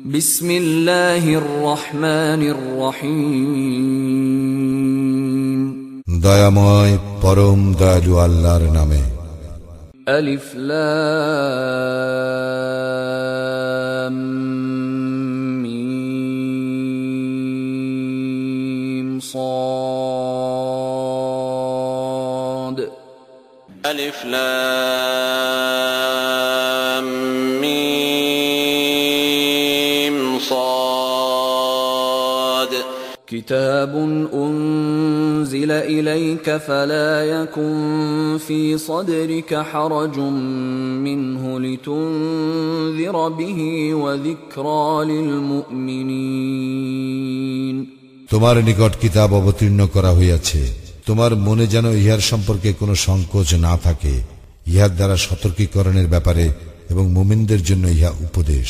بسم الله الرحمن الرحيم দয়াময় পরম দয়ালু আল্লাহর নামে ألف لام ميم صاد ألف لام كتاب أنزل إليك فلا يكن في صدرك حرج منه لتنذر به وذكرى للمؤمنين তোমার নিকট কিতাব অবতীর্ণ করা হইয়াছে তোমার মনে যেন ইহার সম্পর্কে কোনো সংকোচ না থাকে ইহার দ্বারা সতর্কীকরণের ব্যাপারে এবং মুমিনদের জন্য ইহা উপদেশ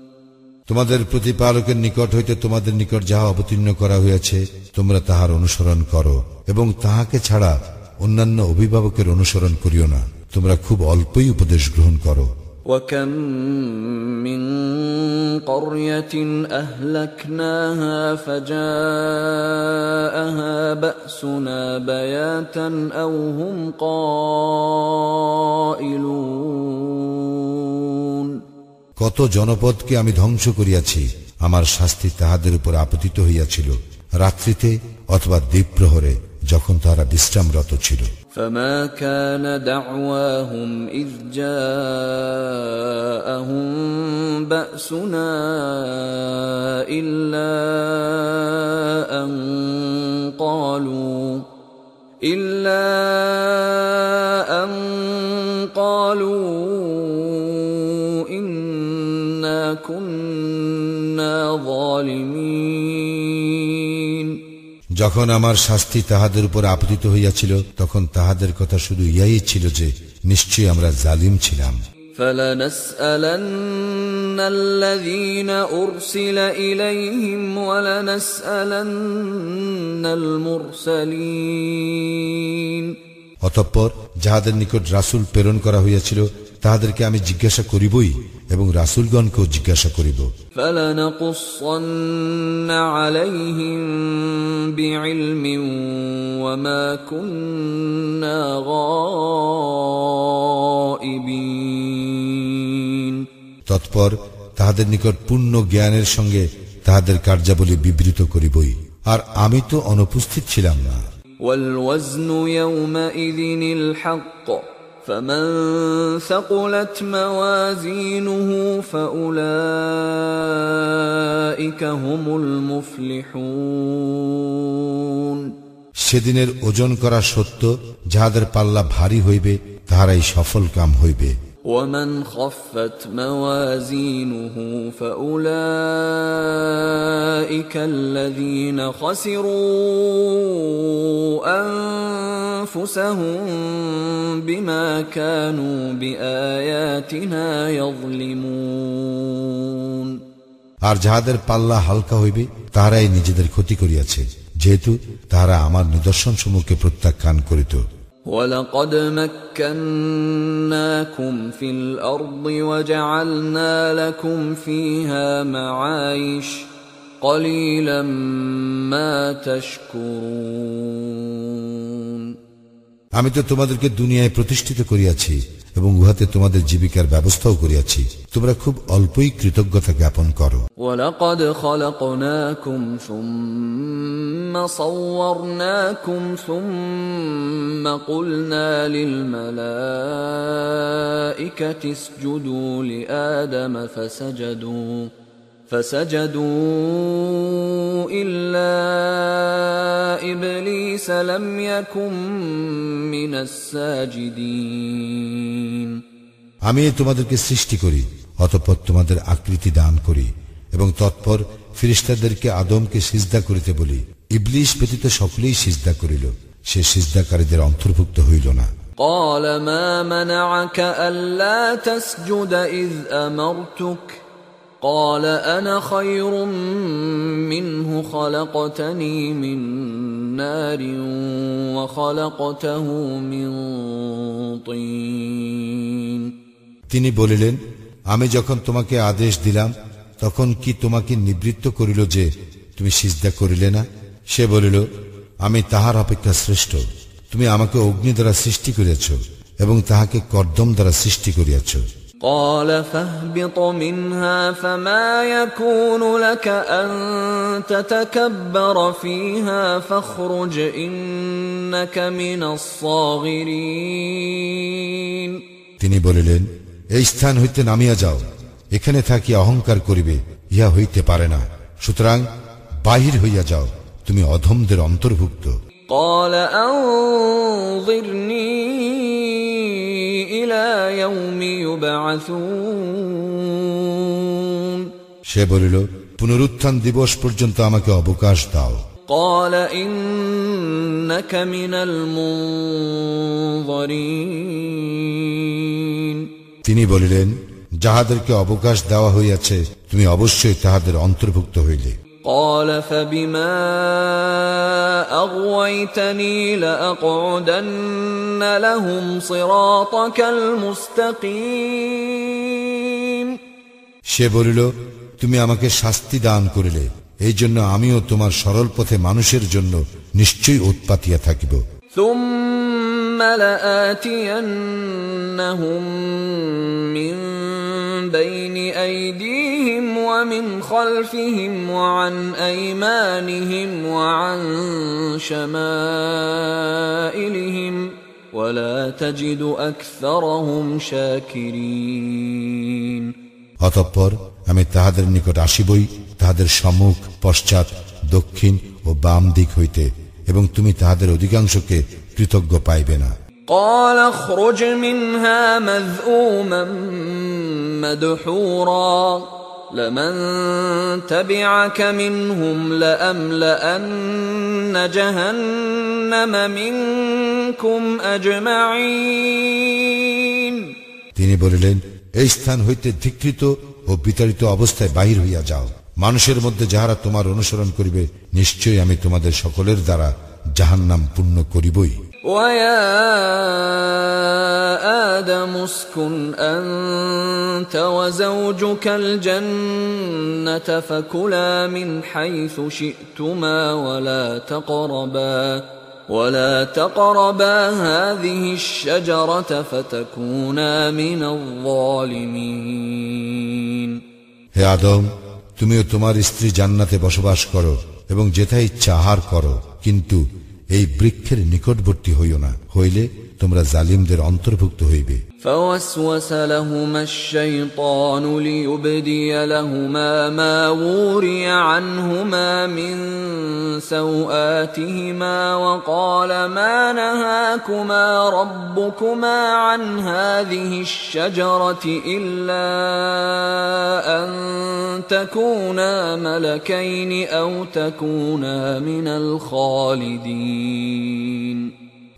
তোমাদের প্রতিপালকের নিকট হইতে তোমাদের নিকট যাহা অবতীর্ণ করা হইয়াছে তোমরা তাহার অনুসরণ করো এবং তাহাকে ছাড়া অন্যান্য অভিভাবকের অনুসরণ করিও না তোমরা খুব অল্পই উপদেশ গ্রহণ করো وكم من قرية أهلكناها فجاءها بأسنا بياتا أو هم قائلون কত জনপদকে আমি ধ্বংস করিয়াছি আমার শাস্তি তাহাদের উপর আপতিত হইয়াছিল রাত্রিতে অথবা দ্বীপ্রহরে যখন তাহারা বিশ্রামরত ছিল فما كان دعواهم إذ جاءهم بأسنا إلا أن قالوا إلا أن قالوا إنا كنا ظالمين যখন আমার শাস্তি তাহাদের উপর আপতিত হইয়াছিল তখন তাহাদের কথা শুধু ইহাই ছিল যে নিশ্চয়ই আমরা জালিম ছিলাম فلنسألن الذين أرسل إليهم ولنسألن المرسلين অতঃপর যাহাদের নিকট রাসুল প্রেরণ করা হইয়াছিল তাহাদেরকে আমি জিজ্ঞাসা করিবই এবং রাসুলগণকেও জিজ্ঞাসা করিব। তৎপর তাহাদের নিকট পূর্ণ জ্ঞানের সঙ্গে তাহাদের কার্যাবলী বিবৃত করিবই। আর আমি তো অনুপস্থিত ছিলাম না। والوزن يومئذ الحق فمن ثقلت موازينه فأولئك هم المفلحون সেদিনের ওজন করা সত্য যাহাদের পাল্লা ভারী হইবে তাহারাই সফল কাম হইবে ومن خفت موازينه فأولئك الذين خسروا أنفسهم بما كانوا بآياتنا يظلمون আর যাহাদের পাল্লা হালকা হইবে তাহারাই নিজেদের ক্ষতি করিয়াছে যেহেতু তাহারা আমার নিদর্শন সমূহকে প্রত্যাখ্যান করিত ولقد مكناكم في الأرض وجعلنا لكم فيها معايش قليلا ما تشكرون. আমি তো তোমাদেরকে দুনিয়ায় প্রতিষ্ঠিত করিয়াছি এবং উহাতে তোমাদের জীবিকার ব্যবস্থাও করিয়াছি তোমরা খুব অল্পই কৃতজ্ঞতা জ্ঞাপন করো ولقد خلقناكم ثم صورناكم ثم قلنا للملائكة اسجدوا لآدم فسجدوا فسجدوا إلا إبليس لم يكن من الساجدين আমি তোমাদেরকে সৃষ্টি করি অতঃপর তোমাদের আকৃতি দান করি এবং তৎপর ফিরিস্তাদেরকে আদমকে সিজদা করিতে বলি ইবলিশ ব্যতীত সকলেই সিজদা করিল সে সিজদাকারীদের অন্তর্ভুক্ত হইল না قال ما منعك ألا تسجد إذ أمرتك قال أنا خير منه خلقتني من نار وخلقته من طين তিনি বলিলেন আমি যখন তোমাকে আদেশ দিলাম তখন কি তোমাকে নিবৃত্ত করিল যে তুমি সিজদা করিলে না সে বলিল আমি তাহার অপেক্ষা শ্রেষ্ঠ তুমি আমাকে অগ্নি দ্বারা সৃষ্টি করিয়াছ এবং তাহাকে কর্দম দ্বারা সৃষ্টি করিয়াছ قال فاهبط منها فما يكون لك أن تتكبر فيها فاخرج إنك من الصاغرين তিনি বলিলেন এই স্থান হইতে নামিয়া যাও এখানে থাকি অহংকার করিবে ইহা হইতে পারে না সুতরাং বাহির হইয়া যাও তুমি অধমদের অন্তর্ভুক্ত قال أنظرني إلى يوم يبعثون সে বলিল পুনরুত্থান দিবস পর্যন্ত আমাকে অবকাশ দাও قال إنك من المنظرين তিনি বলিলেন যাহাদেরকে অবকাশ দেওয়া হইয়াছে তুমি অবশ্যই তাহাদের অন্তর্ভুক্ত হইলে قال فبما أغويتني لأقعدن لهم صراطك المستقيم সে বলিল তুমি আমাকে শাস্তি দান করিলে এই জন্য আমিও তোমার সরল পথে মানুষের জন্য নিশ্চয়ই উৎপাতিয়া থাকিব ثم لآتينهم من بين أيديهم ومن خلفهم وعن أيمانهم وعن شمائلهم ولا تجد أكثرهم شاكرين অতঃপর আমি তাহাদের নিকট আসিবই তাহাদের সম্মুখ পশ্চাৎ দক্ষিণ ও বাম দিক হইতে এবং তুমি তাহাদের অধিকাংশকে কৃতজ্ঞ পাইবে না قال اخرج منها مذءوما مدحورا لمن تبعك منهم لأملأن جهنم منكم أجمعين তিনি বলিলেন এই স্থান হইতে ধিকৃত ও বিতাড়িত অবস্থায় বাহির হইয়া যাও মানুষের মধ্যে যাহারা তোমার অনুসরণ করিবে নিশ্চয়ই আমি তোমাদের সকলের দ্বারা জাহান্নাম পূর্ণ করিবই ويا آدم اسكن أنت وزوجك الجنة فكلا من حيث شئتما ولا تقربا ولا تقربا هذه الشجرة فتكونا من الظالمين হে আদম তুমিও তোমার স্ত্রী জান্নাতে বসবাস করো এবং যেথা ইচ্ছা আহার করো কিন্তু এই বৃক্ষের নিকটবর্তী হইও না হইলে তোমরা জালিমদের অন্তর্ভুক্ত হইবে। فوسوس لهما الشيطان ليبدي لهما ما وري عنهما من سوآتهما وقال ما نهاكما ربكما عن هذه الشجرة إلا أن تكونا ملكين أو تكونا من الخالدين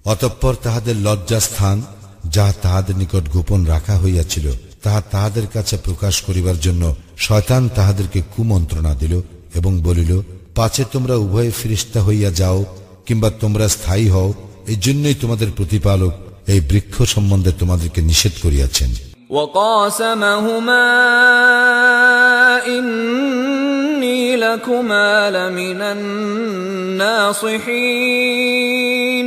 অতঃপর তাহাদের লজ্জাস্থান যাহা তাহাদের নিকট গোপন রাখা হইয়াছিল তাহা তাহাদের কাছে প্রকাশ করিবার জন্য শয়তান তাহাদেরকে কুমন্ত্রণা দিল এবং বলিল পাছে তোমরা উভয়ে ফিরিস্তা হইয়া যাও কিংবা তোমরা স্থায়ী হও এই জন্যই তোমাদের প্রতিপালক এই বৃক্ষ সম্বন্ধে তোমাদেরকে নিষেধ করিয়াছেন وقاسمهما إني لكما لمن الناصحين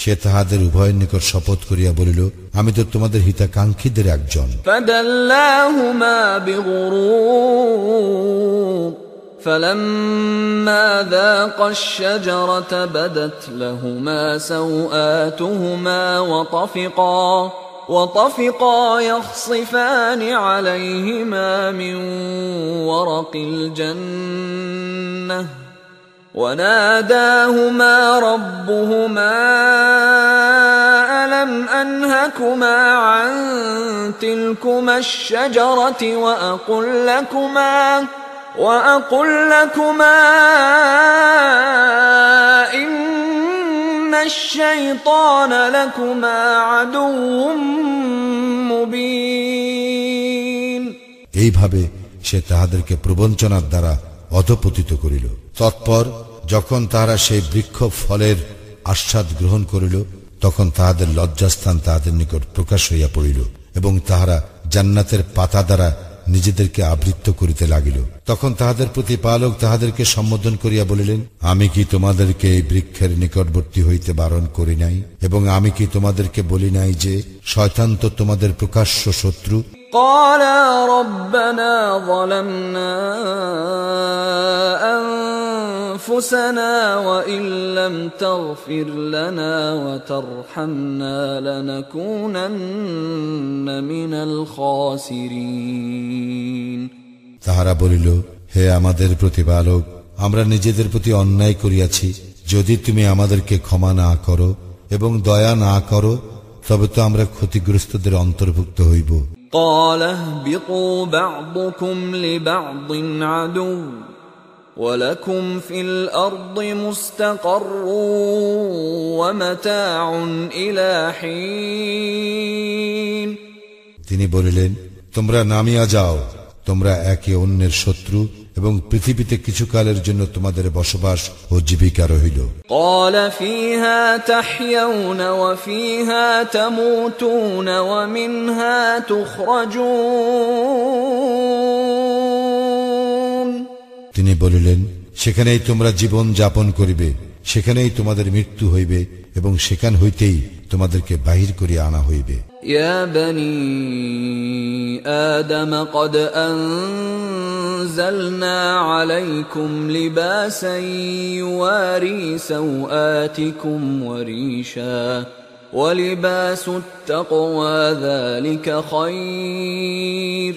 সে তাহাদের উভয়ের নিকট শপথ করিয়া বলিল আমি তো তোমাদের হিতাকাঙ্ক্ষীদের একজন فدلاهما بغرور فلما ذاقا الشجرة بدت لهما سوآتهما وطفقا وطفقا يخصفان عليهما من ورق الجنة وناداهما ربهما ألم أنهكما عن تلكما الشجرة وأقل لكما وأقل لكما إن الشيطان لكما عدو مبين এইভাবে সে তাহাদেরকে প্রবঞ্চনার দ্বারা অধপতিত করিল তৎপর যখন তাহারা সেই বৃক্ষ ফলের আস্বাদ গ্রহণ করিল, তখন তাহাদের লজ্জাস্থান তাহাদের নিকট প্রকাশ হইয়া পড়িল এবং তাহারা জান্নাতের পাতা দ্বারা নিজেদেরকে আবৃত্ত করিতে লাগিল। তখন তাহাদের প্রতি পালক তাহাদেরকে সম্বোধন করিয়া বলিলেন, আমি কি তোমাদেরকে এই বৃক্ষের নিকটবর্তী হইতে বারণ করি নাই? এবং আমি কি তোমাদেরকে বলি নাই যে, শয়তান তো তোমাদের প্রকাশ্য শত্রু قالا ربنا ظلمنا أنفسنا وإن لم تغفر لنا وترحمنا لنكونن من الخاسرين তাহারা বলিল হে আমাদের প্রতিপালক আমরা নিজেদের প্রতি অন্যায় করিয়াছি যদি তুমি আমাদেরকে ক্ষমা না করো এবং দয়া না করো তবে তো আমরা ক্ষতিগ্রস্তদের অন্তর্ভুক্ত হইব قال اهبطوا بعضكم لبعض عدو ولكم في الارض مستقر ومتاع الى حين তিনি বলিলেন তোমরা নামিয়া যাও তোমরা একে অন্যের শত্রু এবং পৃথিবীতে কিছুকালের জন্য তোমাদের বসবাস ও জীবিকা রহিল। তিনি বলিলেন সেখানেই তোমরা জীবন যাপন করিবে সেখানেই তোমাদের মৃত্যু হইবে এবং সেখান হইতেই তোমাদেরকে বাহির করিয়া আনা হইবে। ইয়া বনি আদম কদ আন أنزلنا عليكم لباسا يواري سوآتكم وريشا ولباس التقوى ذلك خير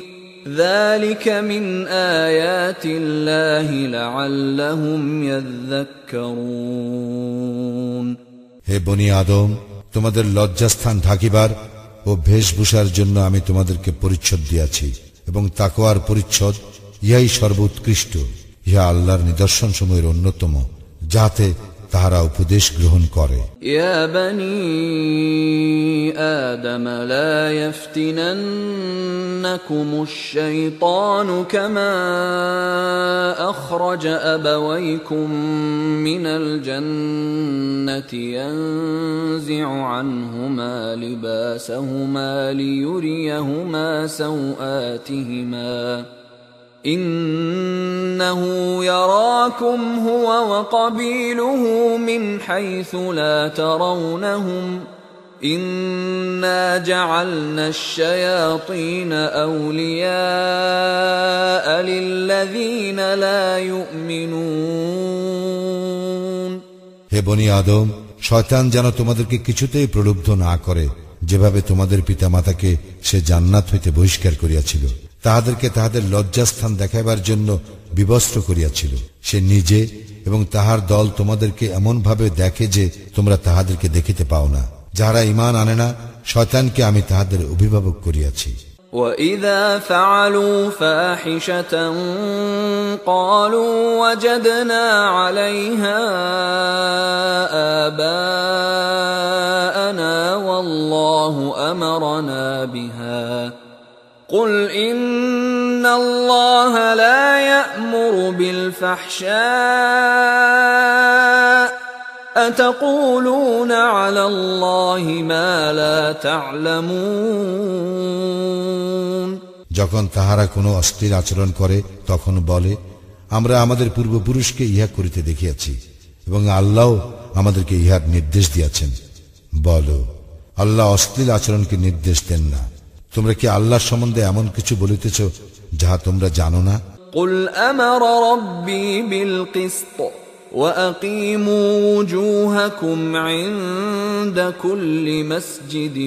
ذلك من آيات الله لعلهم يذكرون হে বনি আদম তোমাদের লজ্জাস্থান ঢাকিবার ও বেশভূষার জন্য আমি তোমাদেরকে পরিচ্ছদ দিয়াছি এবং তাকোয়ার পরিচ্ছদ ইহাই সর্বোৎকৃষ্ট ইহা আল্লাহর নিদর্শন সময়ের অন্যতম যাহাতে তাহারা উপদেশ গ্রহণ করে يا بني آدم لا يفتننكم الشيطان كما أخرج أبويكم من الجنة ينزع عنهما لباسهما ليريهما سوآتهما إنه يراكم هو وقبيله من حيث لا ترونهم إنا جعلنا الشياطين أولياء للذين لا يؤمنون হে বনি আদম শয়তান যেন তোমাদেরকে কিছুতেই প্রলুব্ধ না করে যেভাবে তোমাদের পিতামাতাকে সে জান্নাত হইতে বহিষ্কার করিয়াছিল তাহাদেরকে তাহাদের লজ্জাস্থান দেখাইবার জন্য বিবস্ত্র করিয়াছিল সে নিজে এবং তাহার দল তোমাদেরকে এমনভাবে দেখে যে তোমরা তাহাদেরকে দেখিতে পাও না যাহারা ইমান আনে না শয়তানকে আমি তাহাদের অভিভাবক করিয়াছি وإذا فعلوا فاحشة قالوا وجدنا عليها آباءنا والله أمرنا بها قل إن الله لا يأمر بالفحشاء أتقولون على الله ما لا تعلمون যখন তাহারা কোনো অশ্লীল আচরণ করে তখন বলে আমরা আমাদের পূর্বপুরুষকে ইহা করিতে দেখিয়াছি এবং আল্লাহ আমাদেরকে ইহার নির্দেশ দিয়াছেন বলো আল্লাহ অশ্লীল আচরণকে নির্দেশ দেন না তোমরা কি আল্লাহ সম্বন্ধে এমন কিছু বলিতেছ যাহা তোমরা জানো না قل أمر ربي بالقسط وأقيموا وجوهكم عند كل مسجد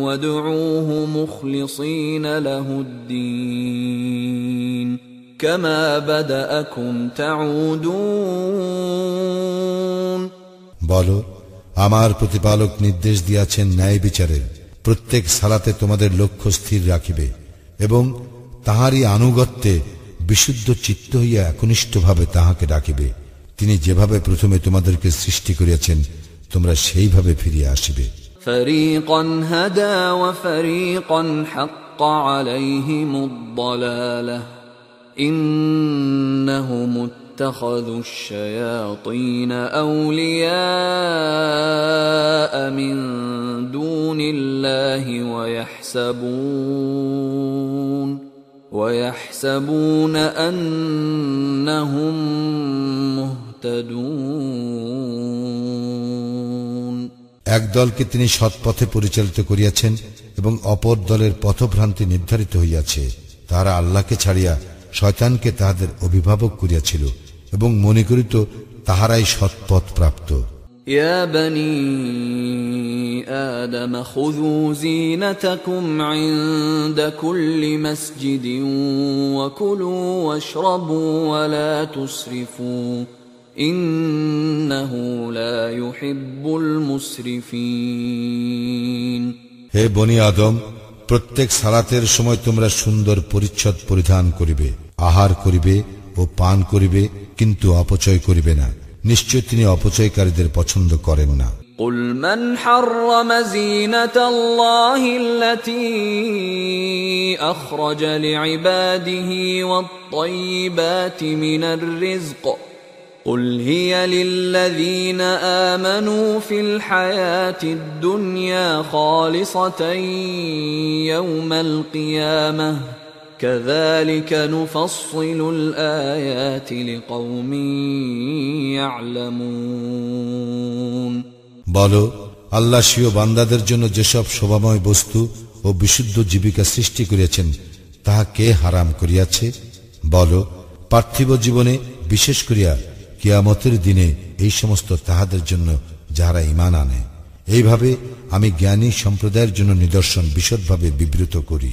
وادعوه مخلصين له الدين كما بدأكم تعودون বলো আমার প্রতিপালক নির্দেশ দিয়াছেন ন্যায় বিচারের প্রত্যেক সালাতে তোমাদের লক্ষ্য স্থির রাখিবে এবং তাহারই আনুগত্যে বিশুদ্ধ চিত্ত হইয়া একনিষ্ঠভাবে তাহাকে ডাকিবে। তিনি যেভাবে প্রথমে তোমাদেরকে সৃষ্টি করিয়াছেন, তোমরা সেইভাবে ফিরিয়া আসিবে। ফরিকন هدى وفريقا حق عليهم الضلاله انهم اتخذوا الشياطين اولياء من دون الله ويحسبون ويحسبون انهم مهتدون এক দলকে তিনি সৎপথে পরিচালিত করিয়াছেন এবং অপর দলের পথভ্রান্তি নির্ধারিত হইয়াছে তাহারা আল্লাহকে ছাড়িয়া শয়তানকে তাহাদের অভিভাবক করিয়াছিল এবং মনে করিত তাহারাই সৎপথ প্রাপ্ত يا بني آدم خذوا زينتكم عند كل مسجد وكلوا واشربوا ولا تسرفوا إنه لا يحب المسرفين হে বনি আদম প্রত্যেক সালাতের সময় তোমরা সুন্দর পরিচ্ছদ পরিধান করিবে আহার করিবে ও পান করিবে কিন্তু অপচয় করিবে না নিশ্চয় তিনি অপচয়কারীদের পছন্দ করেন না قل من حرم زينة الله التي أخرج لعباده والطيبات من الرزق قل هي للذين آمنوا في الحياة الدنيا خالصة يوم القيامة كذلك نفصل الآيات لقوم يعلمون বলো আল্লাহ স্বীয় বান্দাদের জন্য যেসব শোভাময় বস্তু ও বিশুদ্ধ জীবিকা সৃষ্টি করিয়াছেন তাহা কে হারাম করিয়াছে বলো পার্থিব জীবনে বিশেষ করিয়া কিয়ামতের দিনে এই সমস্ত তাহাদের জন্য যাহারা ইমান আনে এইভাবে আমি জ্ঞানী সম্প্রদায়ের জন্য নিদর্শন বিশদভাবে বিবৃত করি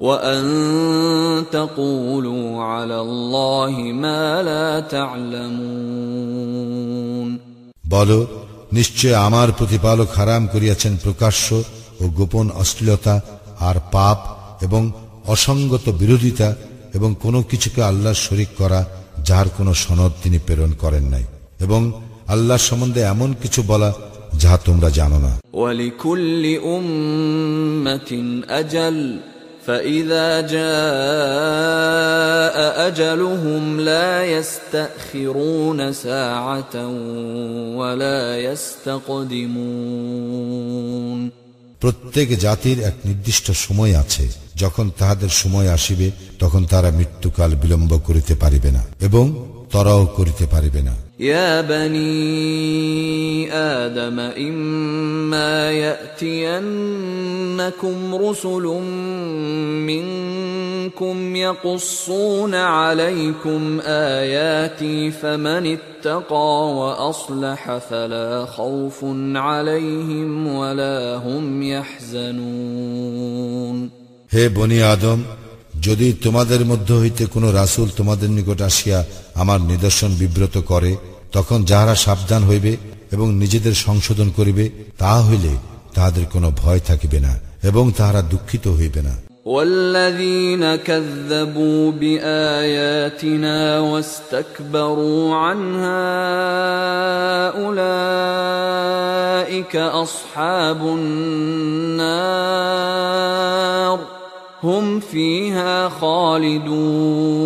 وأن تقولوا على الله ما لا تعلمون বলো নিশ্চয় আমার প্রতিপালক হারাম করিয়াছেন প্রকাশ্য ও গোপন অশ্লীলতা আর পাপ এবং অসঙ্গত বিরোধিতা এবং কোনো কিছুকে আল্লাহর শরিক করা যার কোনো সনদ তিনি প্রেরণ করেন নাই এবং আল্লাহ সম্বন্ধে এমন কিছু বলা যাহা তোমরা জানো না ولكل أمة أجل فإذا جاء أجلهم لا يستأخرون ساعة ولا يستقدمون প্রত্যেক জাতির এক নির্দিষ্ট সময় আছে যখন তাহাদের সময় আসিবে তখন তারা মৃত্যুকাল বিলম্ব করিতে পারিবে না এবং তরাও করিতে পারিবে না يا بني آدم إما يأتينكم رسل منكم يقصون عليكم آياتي فمن اتقى وأصلح فلا خوف عليهم ولا هم يحزنون. هي بني آدم যদি তোমাদের মধ্য হইতে কোনো রাসূল তোমাদের নিকট আসিয়া আমার নিদর্শন বিব্রত করে তখন যাহারা সাবধান হইবে এবং নিজেদের সংশোধন করিবে তাহা হইলে তাহাদের কোনো ভয় থাকিবে না এবং তাহারা দুঃখিত হইবে না والذين كذبوا بآياتنا واستكبروا عنها أولئك أصحاب النار هم فيها خالدون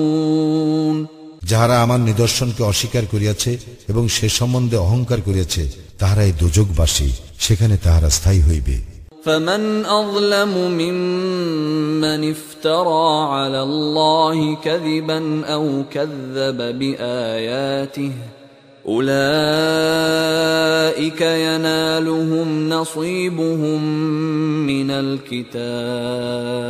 যাহারা আমার নিদর্শনকে অস্বীকার করিয়াছে এবং সে সম্বন্ধে অহংকার করিয়াছে তাহারা এই দুযোগবাসী সেখানে তাহারা স্থায়ী হইবে فمن أظلم ممن افترى على الله كذبا أو كذب بآياته أولئك ينالهم نصيبهم من الكتاب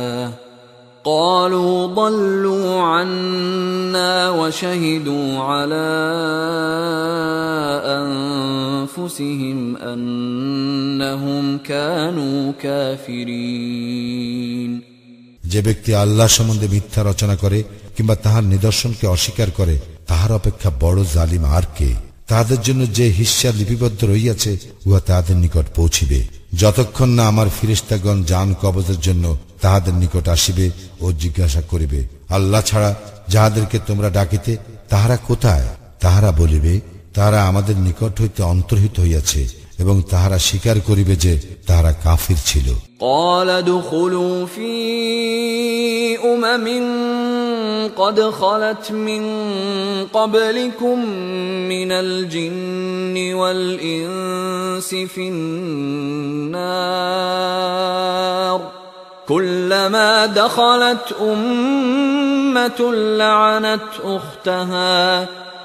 قالوا ضلوا عنا وشهدوا على أنفسهم أنهم كانوا كافرين যে ব্যক্তি আল্লাহ সম্বন্ধে মিথ্যা রচনা করে কিংবা তাহার নিদর্শনকে অস্বীকার করে তাহার অপেক্ষা বড় জালিম আর কে তাহাদের জন্য যে হিস্যা লিপিবদ্ধ রইয়াছে উহা তাহাদের নিকট পৌঁছিবে। যতক্ষণ না আমার ফিরিস্তাগণ যান কবজের জন্য, তাহাদের নিকট আসিবে ও জিজ্ঞাসা করিবে, আল্লাহ ছাড়া যাহাদেরকে তোমরা ডাকিতে, তাহারা কোথায়? তাহারা বলিবে, তাহারা আমাদের নিকট হইতে অন্তর্হিত হইয়াছে। এবং তাহারা স্বীকার করিবে যে তাহারা কাফির ছিল قال ادخلوا في أمم قد خلت من قبلكم من الجن والإنس في النار كلما دخلت أمة لعنت أختها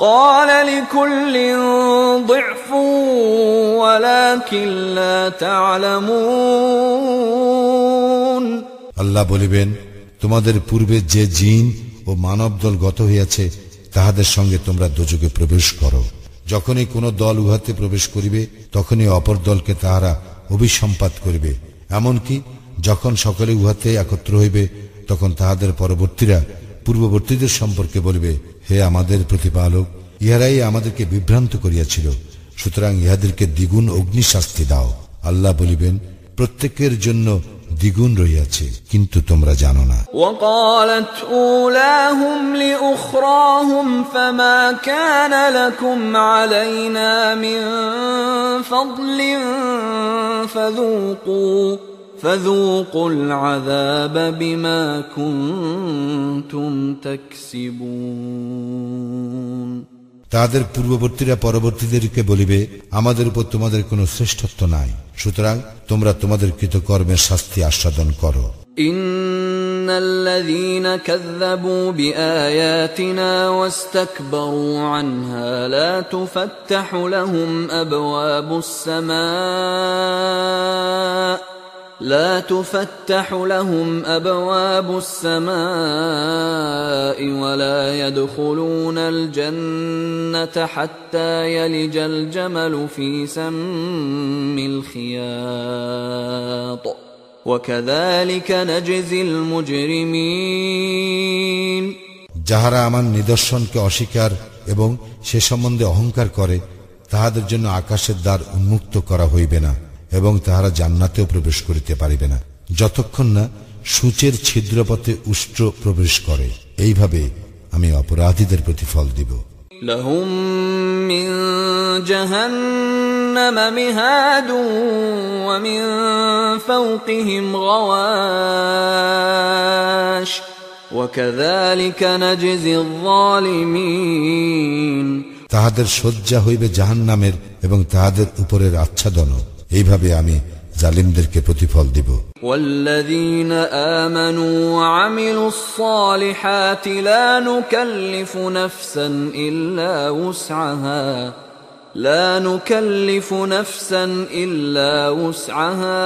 قال لكل ضعف ولكن لا تعلمون আল্লাহ বলিবেন তোমাদের পূর্বে যে জিন ও মানব দল গত হইয়াছে তাহাদের সঙ্গে তোমরা দোজকে প্রবেশ করো যখনই কোন দল উহাতে প্রবেশ করিবে তখনই অপর দলকে তাহারা অভিসম্পাত করিবে এমনকি যখন সকলে উহাতে একত্র হইবে তখন তাহাদের পরবর্তীরা পূর্ববর্তীদের সম্পর্কে বলিবে হে আমাদের প্রতিপালক ইহারাই আমাদেরকে বিভ্রান্ত করিয়াছিল সুতরাং ইহাদেরকে দ্বিগুণ অগ্নি শাস্তি দাও আল্লাহ বলিবেন প্রত্যেকের জন্য দ্বিগুণ রইয়াছে কিন্তু তোমরা জানো না وقالت أولاهم لأخراهم فما كان لكم علينا من فضل فذوقوا فذوقوا العذاب بما كنتم تكسبون তাদের পূর্ববর্তীরা পরবর্তীদেরকে বলিবে আমাদের উপর তোমাদের কোনো শ্রেষ্ঠত্ব নাই সুতরাং তোমরা তোমাদের কৃতকর্মের শাস্তি আস্বাদন করো إن الذين كذبوا بآياتنا واستكبروا عنها لا تفتح لهم أبواب السماء لا تفتح لهم أبواب السماء ولا يدخلون الجنة حتى يلج الجمل في سم الخياط وكذلك نجزي المجرمين যাহারা আমার নিদর্শনকে অস্বীকার এবং সে সম্বন্ধে অহংকার করে তাহাদের জন্য আকাশের দ্বার উন্মুক্ত করা হইবে না এবং তাহারা জান্নাতেও প্রবেশ করিতে পারিবে না যতক্ষণ না সূচের ছিদ্রপথে উষ্ট্র প্রবেশ করে এইভাবে আমি অপরাধীদের প্রতিফল দিব لهم من جهنم مهاد ومن فوقهم غواش وكذلك نجزي الظالمين তাহাদের শয্যা হইবে জাহান্নামের এবং তাহাদের উপরের আচ্ছাদন এইভাবে আমি জালিমদেরকে প্রতিফল দিব والذين آمنوا وعملوا الصالحات لا نكلف نفسا إلا وسعها لا نكلف نفسا إلا وسعها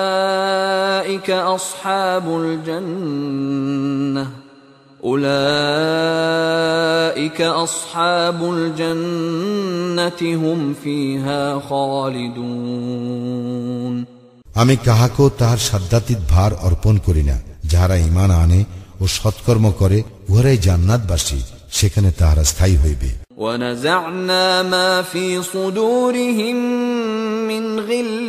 أولئك أصحاب الجنة أولئك أصحاب الجنة هم فيها خالدون আমি কাহাকেও তাহার সাধ্যাতীত ভার অর্পণ করি না যাহারা ইমান আনে ও সৎকর্ম করে উহারাই জান্নাতবাসী সেখানে তাহারা স্থায়ী হইবে ونزعنا ما في صدورهم من غل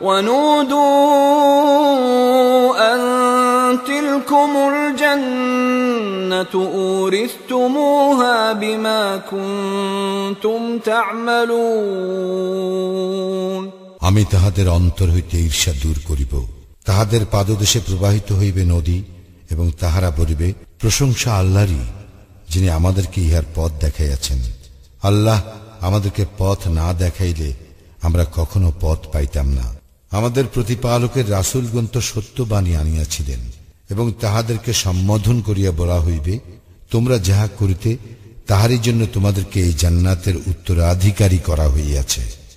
ونودوا ان تلكم الجنه اورثتموها بما كنتم تعملون আমি তাহাদের অন্তর হইতে ঈর্ষা দূর করিব তাহাদের পাদদেশে প্রবাহিত হইবে নদী এবং তাহারা বলিবে প্রশংসা আল্লাহরই যিনি আমাদেরকে ইহার পথ দেখাইয়াছেন আল্লাহ আমাদেরকে পথ না দেখাইলে আমরা কখনো পথ পাইতাম না আমাদের প্রতিপালকের রাসুলগণ তো সত্যবাণী আনিয়াছিলেন, এবং তাহাদেরকে সম্বোধন করিয়া বলা হইবে, তোমরা যাহা করিতে, তাহারই জন্য তোমাদেরকে এই জান্নাতের উত্তরাধিকারী করা হইয়াছে।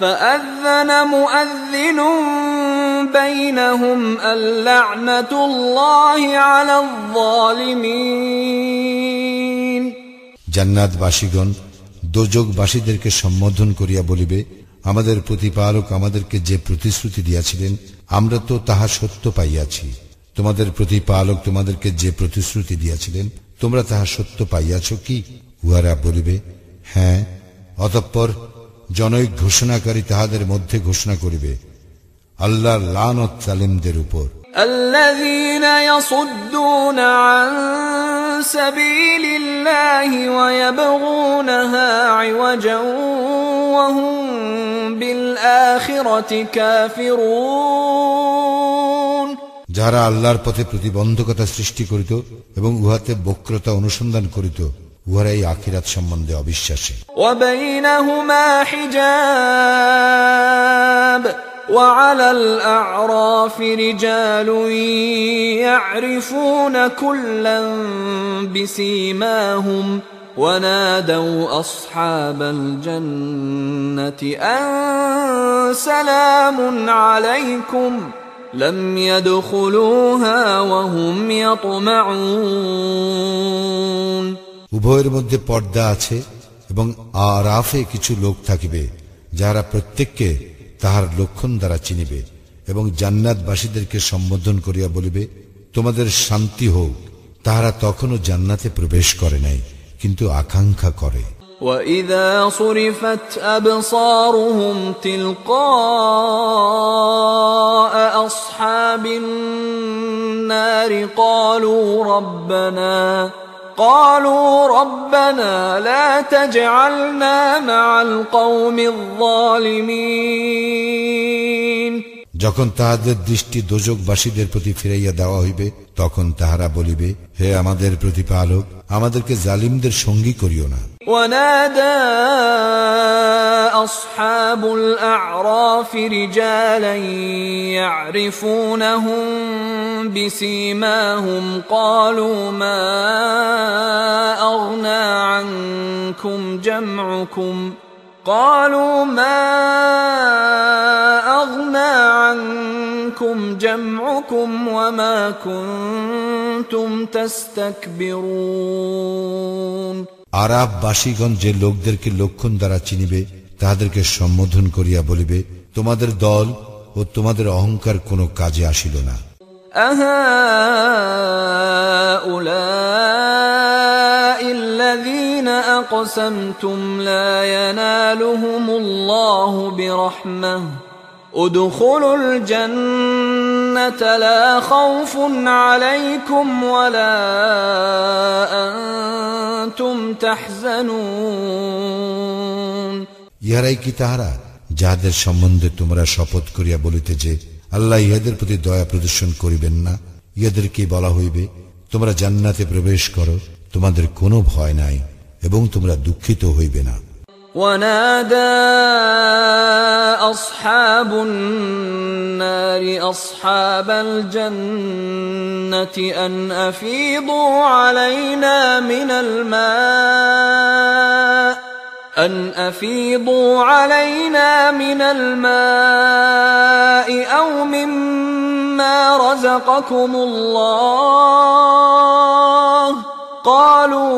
فأذن مؤذن بينهم اللعنة الله على الظالمين জান্নাতবাসীগণ দোজকবাসীদেরকে সম্বোধন করিয়া বলিবে আমাদের প্রতিপালক আমাদেরকে যে প্রতিশ্রুতি দিয়াছিলেন আমরা তো তাহা সত্য পাইয়াছি তোমাদের প্রতিপালক তোমাদেরকে যে প্রতিশ্রুতি দিয়াছিলেন তোমরা তাহা সত্য পাইয়াছ কি উহারা বলিবে হ্যাঁ অতঃপর জনৈক ঘোষণাকারী তাহাদের মধ্যে ঘোষণা করিবে আল্লাহর লানত তালিমদের উপর الذين يصدون عن سبيل الله ويبغونها عوجا وهم بالآخرة كافرون যাহারা আল্লাহর পথে প্রতিবন্ধকতা সৃষ্টি করিত এবং উহাতে বক্রতা অনুসন্ধান করিত উহারা এই আখিরাত সম্বন্ধে অবিশ্বাসী وبينهما حجاب وعلى الأعراف رجال يعرفون كلا بسيماهم ونادوا أصحاب الجنة أن سلام عليكم لم يدخلوها وهم يطمعون উভয়ের মধ্যে পর্দা আছে এবং আরাফে কিছু লোক থাকিবে যাহারা প্রত্যেককে তাহার লক্ষণ দ্বারা চিনিবে এবং জান্নাতবাসীদেরকে সম্বোধন করিয়া বলিবে তোমাদের শান্তি হোক তাহারা তখনও জান্নাতে প্রবেশ করে নাই কিন্তু আকাঙ্ক্ষা করে وإذا صرفت أبصارهم تلقاء أصحاب النار قالوا ربنا قالوا ربنا لا تجعلنا مع القوم الظالمين. যখন তাহাদের দৃষ্টি দোজকবাসীদের প্রতি ফিরাইয়া দেওয়া হইবে তখন তাহারা বলিবে হে আমাদের প্রতিপালক আমাদেরকে জালিমদের সঙ্গী করিও না ونادى أصحاب الأعراف رجالا يعرفونهم بسيماهم قالوا ما أغنى عنكم جمعكم قالوا ما أغنى عنكم جمعكم وما كنتم تستكبرون আরাব বাসীগণ যে লোকদেরকে লক্ষণ দ্বারা চিনিবে তাহাদেরকে সম্বোধন করিয়া বলিবে তোমাদের দল ও তোমাদের অহংকার কোনো কাজে আসিল না أهؤلاء الذين أقسمتم لا ينالهم الله برحمة ادخلوا الجنة لا خوف عليكم ولا أنتم تحزنون ইহারাই কি তাহারা যাহাদের সম্বন্ধে তোমরা শপথ করিয়া বলিতে যে আল্লাহ ইহাদের প্রতি দয়া প্রদর্শন করিবেন না ইহাদেরকে বলা হইবে তোমরা জান্নাতে প্রবেশ করো তোমাদের কোনো ভয় নাই এবং তোমরা দুঃখিত হইবে না ونادى أصحاب النار أصحاب الجنة أن أفيضوا علينا من الماء أن أفيضوا علينا من الماء أو مما رزقكم الله قالوا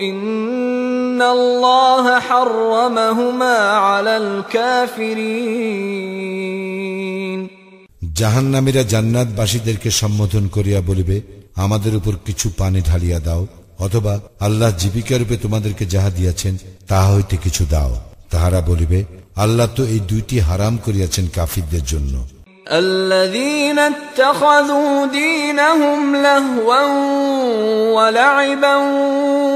إن الله حرمهما على الكافرين জাহান্নামীরা জান্নাতবাসীদেরকে সম্বোধন করিয়া বলিবে আমাদের উপর কিছু পানি ঢালিয়া দাও অথবা আল্লাহ জীবিকা রূপে তোমাদেরকে যাহা দিয়াছেন তাহা হইতে কিছু দাও তাহারা বলিবে আল্লাহ তো এই দুইটি হারাম করিয়াছেন কাফিরদের জন্য الذين اتخذوا دينهم لهوا ولعبا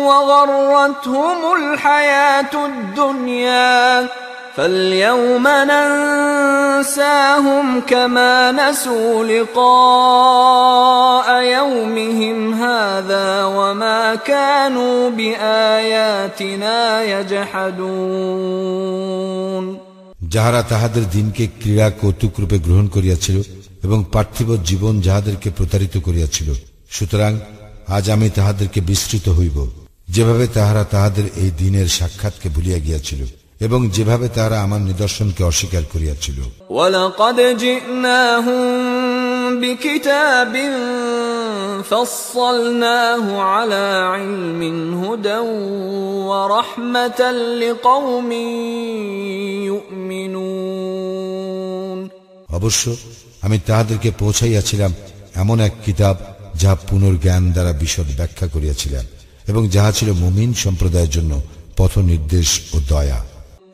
وغرتهم الحياة الدنيا فاليوم ننساهم كما نسوا لقاء يومهم هذا وما كانوا بآياتنا يجحدون যাহারা তাহাদের দিনকে ক্রীড়া কৌতুক রূপে গ্রহণ করিয়াছিল এবং পার্থিব জীবন যাহাদেরকে প্রতারিত করিয়াছিল সুতরাং আজ আমি তাহাদেরকে বিস্তৃত হইব যেভাবে তাহারা তাহাদের এই দিনের সাক্ষাৎকে ভুলিয়া গিয়াছিল এবং যেভাবে তাহারা আমার নিদর্শনকে অস্বীকার করিয়াছিল ولقد جئناهم بكتاب فصلناه على علم هدى ورحمة لقوم يؤمنون অবশ্য আমি তাহাদেরকে পৌঁছাইয়াছিলাম এমন এক কিতাব যাহা পুনর্জ্ঞান দ্বারা বিশদ ব্যাখ্যা করিয়াছিলাম এবং যাহা ছিল মুমিন সম্প্রদায়ের জন্য পথ নির্দেশ ও দয়া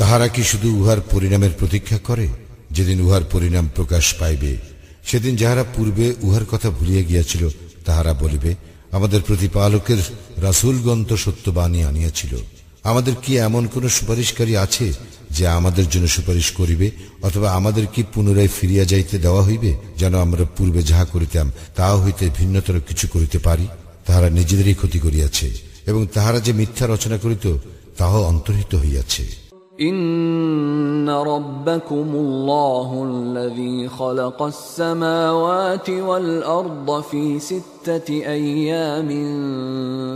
তাহারা কি শুধু উহার পরিণামের প্রতীক্ষা করে? যেদিন উহার পরিণাম প্রকাশ পাইবে, সেদিন যাহারা পূর্বে উহার কথা ভুলিয়া গিয়াছিল, তাহারা বলিবে, আমাদের প্রতিপালকের তো সত্যবাণী আনিয়াছিল। আমাদের কি এমন কোন সুপারিশকারী আছে, যে আমাদের জন্য সুপারিশ করিবে, অথবা আমাদের কি পুনরায় ফিরিয়া যাইতে দেওয়া হইবে, যেন আমরা পূর্বে যাহা করিতাম, তাহা হইতে ভিন্নতর কিছু করিতে পারি? তাহারা নিজেদেরই ক্ষতি করিয়াছে, এবং তাহারা যে মিথ্যা রচনা করিত, তাহাও অন্তর্হিত হইয়াছে। إن ربكم الله الذي خلق السماوات والأرض في ستة أيام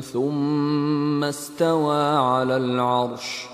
ثم استوى على العرش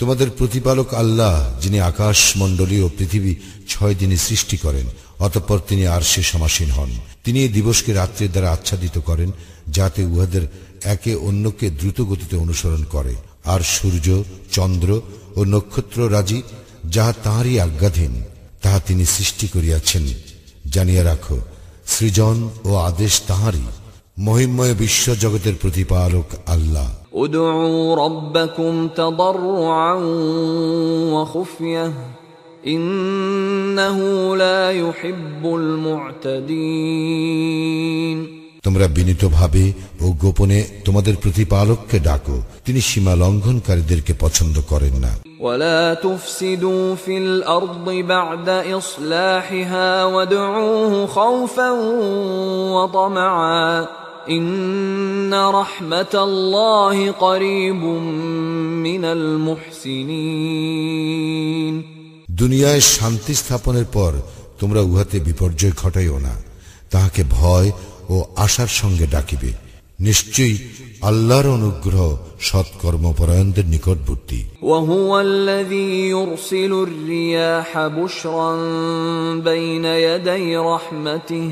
তোমাদের প্রতিপালক আল্লাহ, যিনি আকাশ, মণ্ডলী ও পৃথিবী ছয় দিনে সৃষ্টি করেন, অতঃপর তিনি আর সে সমাসীন হন। তিনি এই দিবসকে রাত্রের দ্বারা আচ্ছাদিত করেন, যাতে উহাদের একে অন্যকে দ্রুত গতিতে অনুসরণ করে। আর সূর্য, চন্দ্র ও নক্ষত্র রাজি, যাহা তাঁরই আজ্ঞাধীন, তাহা তিনি সৃষ্টি করিয়াছেন। জানিয়া রাখো, সৃজন ও আদেশ তাহারই। মহিমময় বিশ্ব জগতের প্রতিপালক আল্লাহ। ادعوا ربكم تضرعا وخفيه انه لا يحب المعتدين তোমরা বিনীতভাবে ও গোপনে তোমাদের প্রতিপালককে ডাকো তিনি সীমা লঙ্ঘনকারীদেরকে পছন্দ করেন না ولا تفسدوا في الارض بعد اصلاحها وادعوه خوفا وطمعا ان رحمه الله قريب من المحسنين দুনিয়ায় শান্তি স্থাপনের পর তোমরা উহাতে বিপর্যয় ঘটাইও না তাহাকে ভয় ও আশার সঙ্গে ডাকিবে নিশ্চয়ই আল্লাহর অনুগ্রহ সৎকর্মপরায়ণদের নিকটবর্তী وهو الذي يرسل الرياح بشرا بين يدي رحمته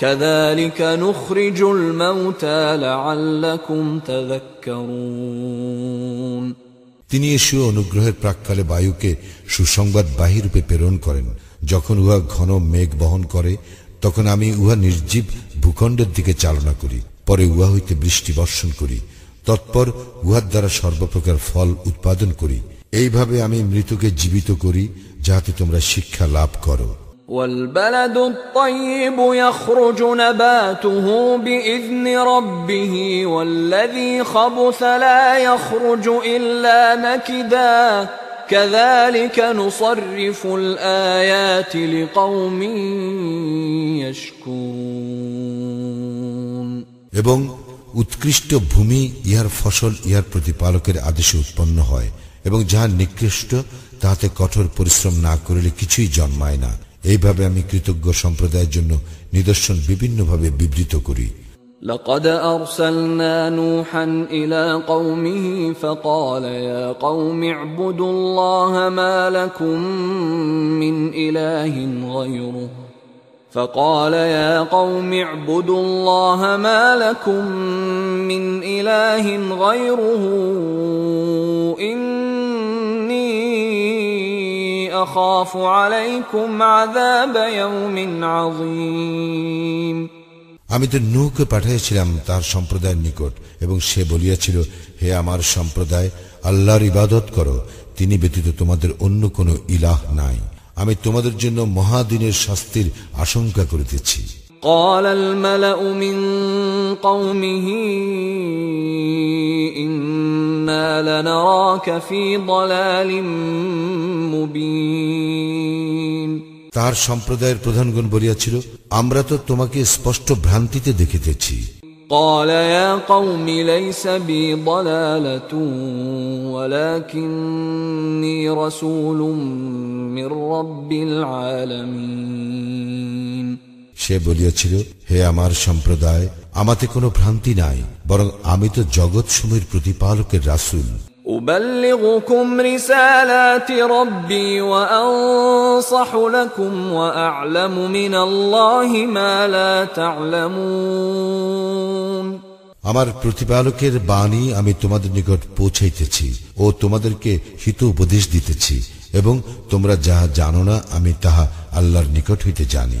كذلك نخرج الموتى لعلكم تذكرون তিনি এসীয় অনুগ্রহের প্রাককালে বায়ুকে সুসংবাদ বাহিরূপে প্রেরণ করেন যখন উহা ঘন মেঘ বহন করে তখন আমি উহা নির্জীব ভূখণ্ডের দিকে চালনা করি পরে উহা হইতে বৃষ্টি বর্ষণ করি তৎপর উহার দ্বারা সর্বপ্রকার ফল উৎপাদন করি এইভাবে আমি মৃতকে জীবিত করি যাহাতে তোমরা শিক্ষা লাভ করো والبلد الطيب يخرج نباته باذن ربه والذي خبث لا يخرج الا نكدا كذلك نصرف الايات لقوم يشكرون এবং উৎকৃষ্ট ভূমি ইহার ফসল ইহার প্রতিপালকের আদেশে উৎপন্ন হয় এবং যাহা নিকৃষ্ট তাহাতে কঠোর পরিশ্রম না করিলে কিছুই জন্মায় না এইভাবে আমি কৃতজ্ঞ সম্প্রদায়ের জন্য নিদর্শন বিভিন্নভাবে বিবৃত করি لقد أرسلنا نوحا إلى قومه فقال يا قوم اعبدوا الله ما لكم من إله غيره فقال يا قوم اعبدوا الله ما لكم من إله غيره إني أخاف عليكم عذاب يوم عظيم আমি তো নৌকে পাঠিয়েছিলাম তার সম্প্রদায়ের নিকট এবং সে বলিয়াছিল হে আমার সম্প্রদায় আল্লাহর ইবাদত করো তিনি ব্যতীত তোমাদের অন্য কোনো ইলাহ নাই আমি তোমাদের জন্য মহাদিনের শাস্তির আশঙ্কা করিতেছি قال الملأ من قومه إنا لنراك في ضلال مبين তার সম্প্রদায়ের প্রধানগণ বলিয়াছিল আমরা তো তোমাকে স্পষ্ট ভ্রান্তিতে দেখিতেছি قال يا قوم ليس بي ضلالة ولكني رسول من رب العالمين সে বলিয়াছিল হে আমার সম্প্রদায় আমাতে কোনো ভ্রান্তি নাই বরং আমি তো জগৎ সময়ের প্রতিপালকের রাসূল أبلغكم رسالات ربي وأنصح لكم وأعلم من الله ما لا تعلمون আমার প্রতিপালকের বাণী আমি তোমাদের নিকট পৌঁছাইতেছি ও তোমাদেরকে হিত উপদেশ দিতেছি এবং তোমরা যাহা জানো না আমি তাহা আল্লাহর নিকট হইতে জানি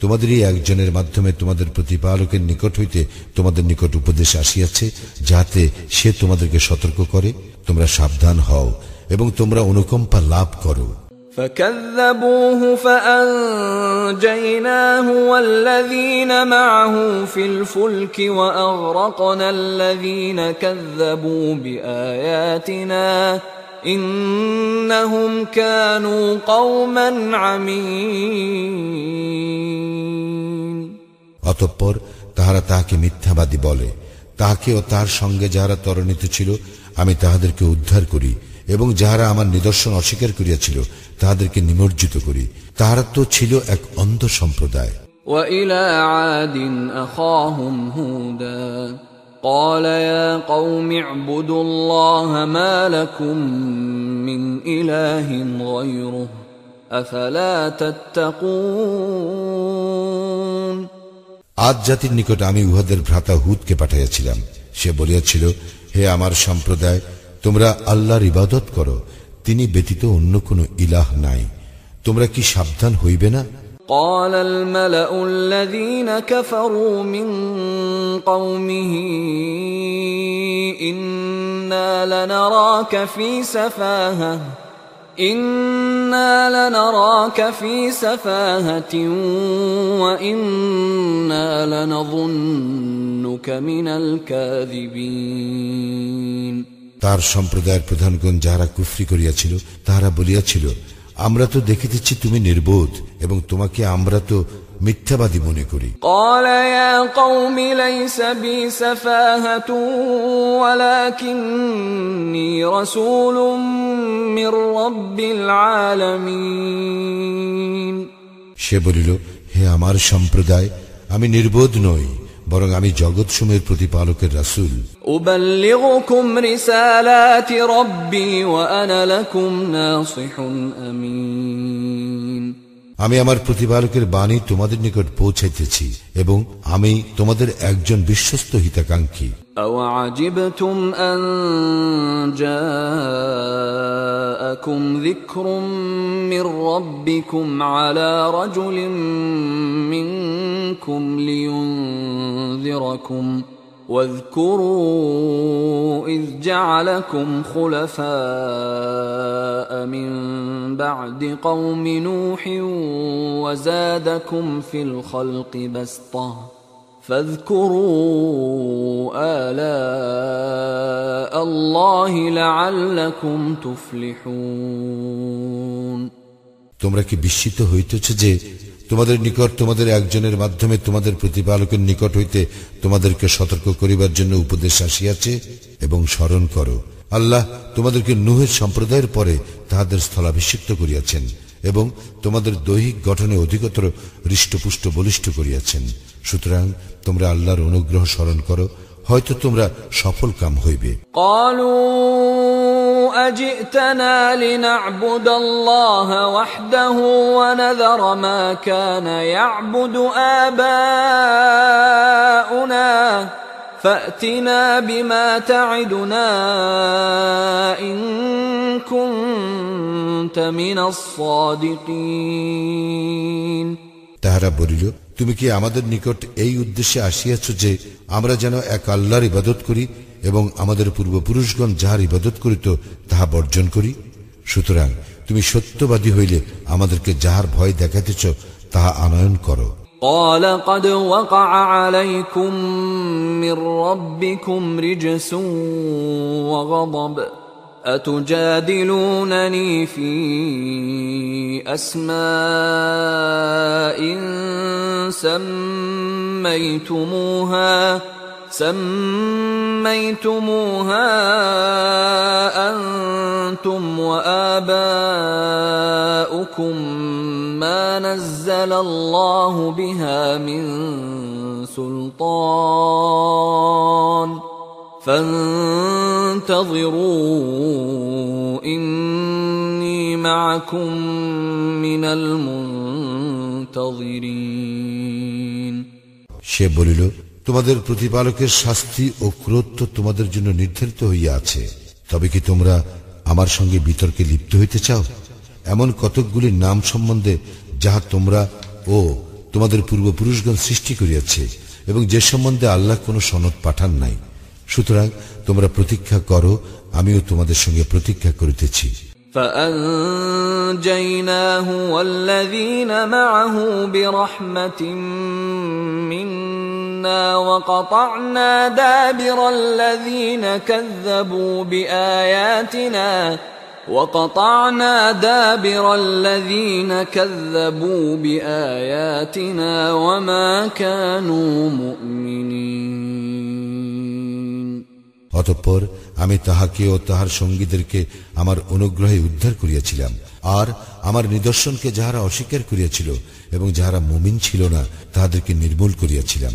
তোমাদের এই একজনের মাধ্যমে তোমাদের প্রতিপালকের নিকট হইতে তোমাদের নিকট উপদেশ আসিয়াছে যাতে সে তোমাদেরকে সতর্ক করে তোমরা সাবধান হও এবং তোমরা অনুকম্পা লাভ করো فكذبوه فأنجيناه والذين معه في الفلك وأغرقنا الذين كذبوا بآياتنا إنهم كانوا قوما عمين অতঃপর তাহারা তাহাকে মিথ্যাবাদী বলে তাহাকে ও তার সঙ্গে যাহারা ত্বরান্বিত ছিল আমি তাহাদেরকে উদ্ধার করি এবং যাহারা আমার নিদর্শন অস্বীকার করিয়াছিল তাহাদেরকে নিমজ্জিত করি তাহারা তো ছিল এক অন্ধ সম্প্রদায় وإلى عاد أخاهم هودا قال يا قوم اعبدوا الله ما لكم من إله غيره أفلا تتقون আজ জাতির নিকট আমি উহাদের ভ্রাতা হুদকে পাঠাইয়াছিলাম সে বলিয়াছিল হে আমার সম্প্রদায় তোমরা আল্লাহর ইবাদত করো তিনি ব্যতীত অন্য কোনো ইলাহ নাই তোমরা কি সাবধান হইবে না قال الملأ الذين كفروا من قومه إنا لنراك في سفاهة إنا لنراك في سفاهة وإنا لنظنك من الكاذبين তার সম্প্রদায়ের প্রধানগণ যাহারা কুফরি করিয়াছিল তাহারা বলিয়াছিল আমরা তো দেখিতেছি তুমি নির্বোধ এবং তোমাকে আমরা তো মিথ্যাবাদী মনে করি। সে বলিল হে আমার সম্প্রদায় আমি নির্বোধ নই। বরং আমি জগৎ জগৎসুমের প্রতিপালকের রাসুল। রব্বি ওয়া আনা লাকুম নাসিহুন আমিন। আমি আমার প্রতিপালকের বাণী তোমাদের নিকট পৌঁছাইতেছি এবং আমি তোমাদের একজন বিশ্বস্ত হিতাকাঙ্ক্ষী أوعجبتم أن جاءكم ذكر من ربكم على رجل منكم لينذركم واذكروا إذ جعلكم خلفاء من بعد قوم نوح وزادكم في الخلق بسطة فاذكروا آلاء الله لعلكم تفلحون তোমরা কি বিস্মিত হইতেছ যে তোমাদের নিকট তোমাদের একজনের মাধ্যমে তোমাদের প্রতিপালকের নিকট হইতে তোমাদেরকে সতর্ক করিবার জন্য উপদেশ আসিয়াছে এবং স্মরণ করো, আল্লাহ তোমাদেরকে নুহের সম্প্রদায়ের পরে তাহাদের স্থলাভিষিক্ত করিয়াছেন এবং তোমাদের দৈহিক গঠনে অধিকতর হৃষ্টপুষ্ট বলিষ্ঠ করিয়াছেন। সুতরাং তোমরা আল্লাহর অনুগ্রহ স্মরণ করো, হয়তো তোমরা সফল কাম হইবে। أجئتنا لنعبد الله وحده ونذر ما كان يعبد آباؤنا فأتنا بما تعدنا إن كنت من الصادقين তাহারা বলিল তুমি কি আমাদের নিকট এই উদ্দেশ্যে আসিয়াছ যে আমরা যেন এক আল্লাহর ইবাদত করি এবং আমাদের পূর্বপুরুষগণ যাহার ইবাদত করিত তাহা বর্জন করি সুতরাং তুমি সত্যবাদী হইলে আমাদেরকে যাহার ভয় দেখাইতেছ তাহা আনয়ন করো قال قد وقع عليكم من ربكم رجس وغضب أتجادلونني في أسماء سميتموها سميتموها أنتم وآباؤكم ما نزل الله بها من سلطان فانتظروا إني معكم من المنتظرين. şey তোমাদের প্রতিপালকের শাস্তি ও ক্রোধ তো তোমাদের জন্য নির্ধারিত হইয়া আছে তবে কি তোমরা আমার সঙ্গে বিতর্কে লিপ্ত হইতে চাও এমন কতকগুলি নাম সম্বন্ধে যাহা তোমরা ও তোমাদের পূর্বপুরুষগণ সৃষ্টি করিয়াছে এবং যে সম্বন্ধে আল্লাহ কোনো সনদ পাঠান নাই সুতরাং তোমরা প্রতীক্ষা করো আমিও তোমাদের সঙ্গে প্রতীক্ষা করিতেছি فأنجيناه والذين معه برحمة منا وقطعنا دابر الذين كذبوا بآياتنا وقطعنا دابر الذين كذبوا بآياتنا وما كانوا مؤمنين অতঃপর আমি তাহাকে ও তাহার সঙ্গীদেরকে আমার অনুগ্রহে উদ্ধার করিয়াছিলাম আর আমার নিদর্শনকে যাহারা অস্বীকার করিয়াছিল এবং যাহারা মুমিন ছিল না তাহাদেরকে নির্মূল করিয়াছিলাম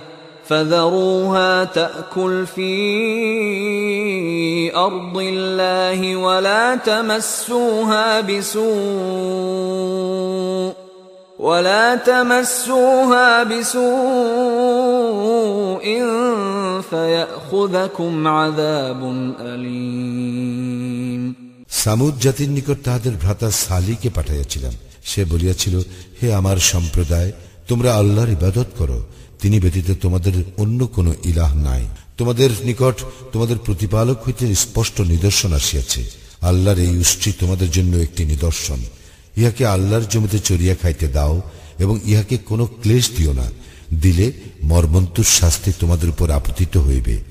فذروها تأكل في أرض الله ولا تمسوها بسوء ولا تمسوها بسوء فيأخذكم عذاب أليم সামুদ জাতির নিকট তাহাদের ভ্রাতা সালিকে পাঠাইয়াছিলাম সে বলিয়াছিল হে আমার সম্প্রদায় তোমরা আল্লাহর ইবাদত করো তিনি ব্যতীত তোমাদের অন্য কোন ইলাহ নাই। তোমাদের নিকট তোমাদের প্রতিপালক হইতে স্পষ্ট নিদর্শন আসিয়াছে। আল্লাহর এই উষ্ঠি তোমাদের জন্য একটি নিদর্শন। ইহাকে আল্লাহর জমিতে চড়িয়া খাইতে দাও এবং ইহাকে কোনো ক্লেশ দিও না। দিলে মর্মন্তুর শাস্তি তোমাদের উপর আপতিত হইবে।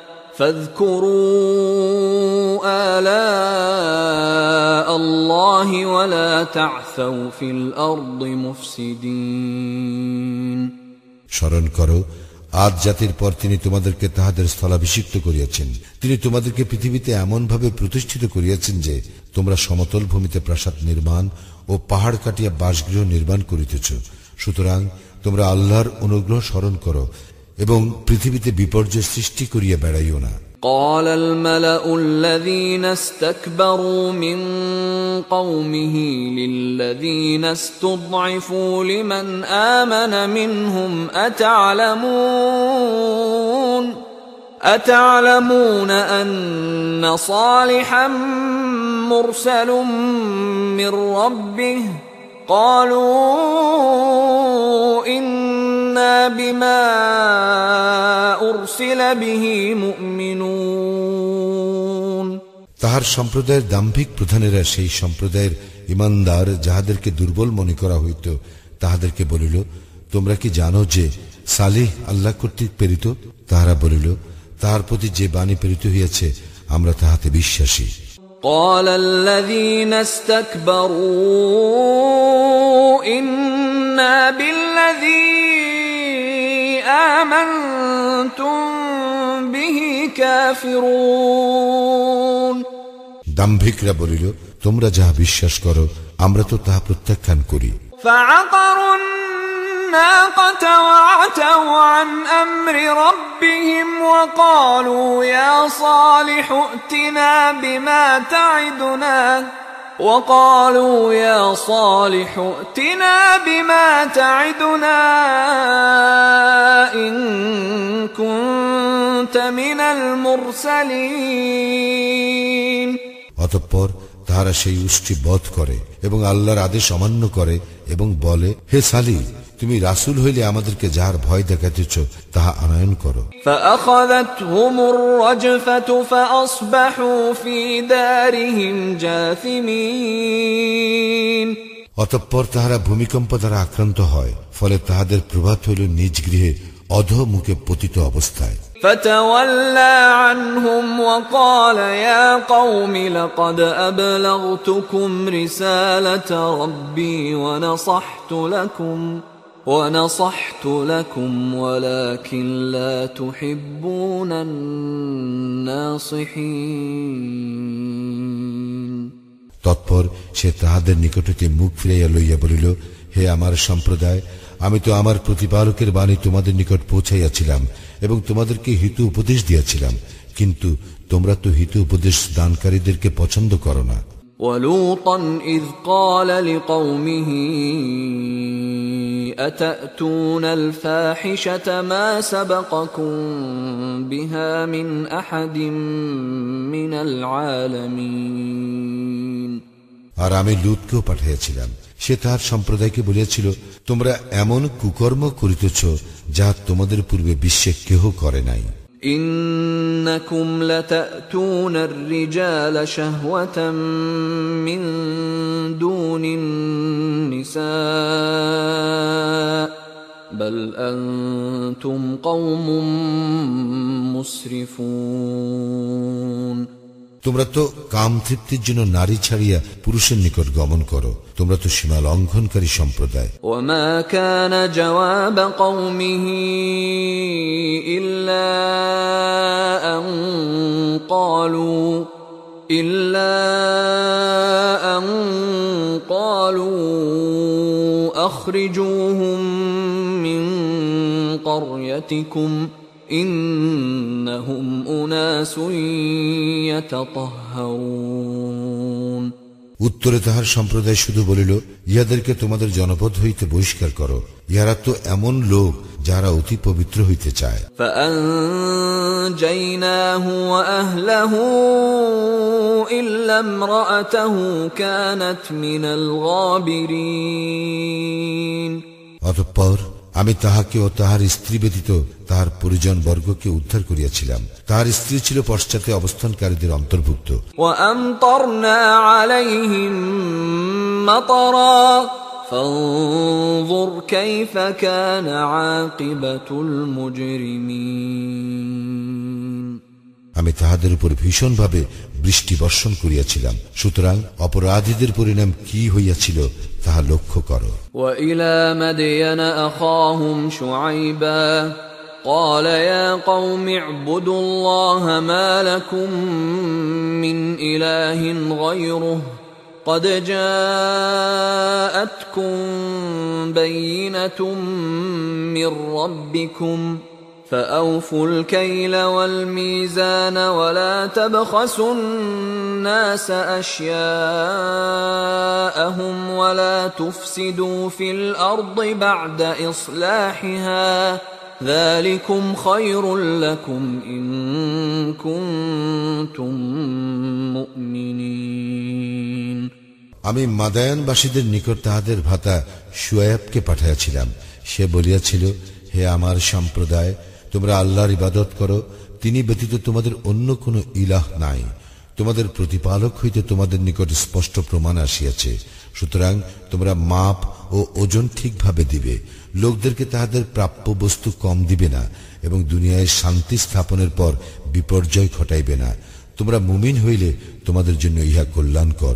فاذكروا آلاء الله ولا تعثوا في الأرض مفسدين স্মরণ করো আজ জাতির পর তিনি তোমাদেরকে তাহাদের স্থলাভিষিক্ত করিয়াছেন তিনি তোমাদেরকে পৃথিবীতে এমন ভাবে প্রতিষ্ঠিত করিয়াছেন যে তোমরা সমতল ভূমিতে প্রাসাদ নির্মাণ ও পাহাড় কাটিয়া বাসগৃহ নির্মাণ করিতেছ সুতরাং তোমরা আল্লাহর অনুগ্রহ স্মরণ করো এবং পৃথিবীতে বিপর্যয় সৃষ্টি করিয়া বেড়াইও না قال الملأ الذين استكبروا من قومه للذين استضعفوا لمن آمن منهم أتعلمون أتعلمون أن صالحا مرسل من ربه قالوا إنا بما أرسل به مؤمنون তাহার সম্প্রদায়ের দাম্ভিক প্রধানেরা সেই সম্প্রদায়ের ইমানদার যাহাদেরকে দুর্বল মনে করা হইত তাহাদেরকে বলিল তোমরা কি জানো যে সালিহ আল্লাহ কর্তৃক প্রেরিত তাহারা বলিল তাহার প্রতি যে বাণী প্রেরিত হইয়াছে আমরা তাহাতে বিশ্বাসী قال الذين استكبروا إنا بالذي آمنتم به كافرون দাম্ভিকরা বলিল তোমরা যাহা বিশ্বাস করো আমরা তো তাহা প্রত্যাখ্যান করি فعقروا الناقة وعتوا عن أمر ربهم وقالوا يا صالح ائتنا بما تعدنا وقالوا يا صالح ائتنا بما تعدنا إن كنت من المرسلين অতঃপর তাহারা সেই উষ্টি বধ করে এবং আল্লাহর আদেশ অমান্য করে এবং বলে হে সালি তুমি রাসূল হইলে আমাদেরকে যাহার ভয় দেখাইতেছ তাহা আনয়ন করো فأخذتهم الرجفة فأصبحوا في دارهم جاثمين অতঃপর তাহারা ভূমিকম্প দ্বারা আক্রান্ত হয় ফলে তাহাদের প্রভাত হইল নিজ গৃহে অধ মুখে পতিত অবস্থায় فتولى عنهم وقال يا قوم لقد أبلغتكم رسالة ربي ونصحت لكم ونصحت لكم ولكن لا تحبون الناصحين তৎপর সে তাহাদের নিকট হইতে মুখ ফিরাইয়া লইয়া বলিল হে আমার সম্প্রদায় আমি তো আমার প্রতিপালকের বাণী তোমাদের নিকট পৌঁছাইয়াছিলাম এবং তোমাদেরকে হিতু উপদেশ দিয়াছিলাম কিন্তু তোমরা তো হিতু উপদেশ দানকারীদেরকে পছন্দ করো না ولوطا إذ قال لقومه أتأتون الفاحشة ما سبقكم بها من أحد من العالمين আর আমি লুতকেও পাঠাইয়াছিলাম সে তাহার সম্প্রদায়কে বলিয়াছিল তোমরা এমন কুকর্ম করিতেছ যাহা তোমাদের পূর্বে বিশ্বে কেহ করে নাই إنكم لتأتون الرجال شهوة من دون النساء بل أنتم قوم مسرفون তোমরা তো কাম তৃপ্তির জন্য নারী ছাড়িয়া পুরুষের নিকট গমন করো তোমরা তো সীমা লঙ্ঘনকারী সম্প্রদায় وما كان جواب قومه إلا أن قالوا إلا أن قالوا أخرجوهم من قريتكم উত্তরে তাহার সম্প্রদায় শুধু বলিল ইয়াদেরকে তোমাদের জনপদ হইতে বহিষ্কার করো। ইহারা তো এমন লোক যারা অতি পবিত্র হইতে চায়। অতঃপর আমি তাহাকে ও তাহার স্ত্রী ব্যতীত তাহার পরিজন বর্গকে উদ্ধার করিয়াছিলাম তাহার স্ত্রী ছিল পশ্চাতে অবস্থানকারীদের অন্তর্ভুক্ত وأمطرنا عليهم مطرا فانظر كيف كان عاقبة المجرمين আমি তাহাদের উপর ভীষণভাবে বৃষ্টি বর্ষণ করিয়াছিলাম সুতরাং অপরাধীদের পরিণাম কি হইয়াছিল তাহা লক্ষ্য করো وإلى مدين أخاهم شعيبا قال يا قوم اعبدوا الله ما لكم من إله غيره قد جاءتكم بينة من ربكم فأوفوا الكيل والميزان ولا تبخسوا الناس أشياءهم ولا تفسدوا في الأرض بعد إصلاحها ذلكم خير لكم إن كنتم مؤمنين আমি মাদায়ানবাসীদের নিকট তাহাদের ভাতা সুয়েবকে পাঠাইয়াছিলাম সে বলিয়াছিল হে আমার সম্প্রদায় তোমরা আল্লাহর ইবাদত করো, তিনি ব্যতীত তোমাদের অন্য কোনো ইলাহ নাই। তোমাদের প্রতিপালক হইতে তোমাদের নিকট স্পষ্ট প্রমাণ আসিয়াছে। সুতরাং তোমরা মাপ ও ওজন ঠিকভাবে দিবে। লোকদেরকে তাহাদের প্রাপ্য বস্তু কম দিবে না এবং দুনিয়ায় শান্তি স্থাপনের পর বিপর্যয় ঘটাইবে না। তোমরা মুমিন হইলে তোমাদের জন্য ইহা কল্যাণকর।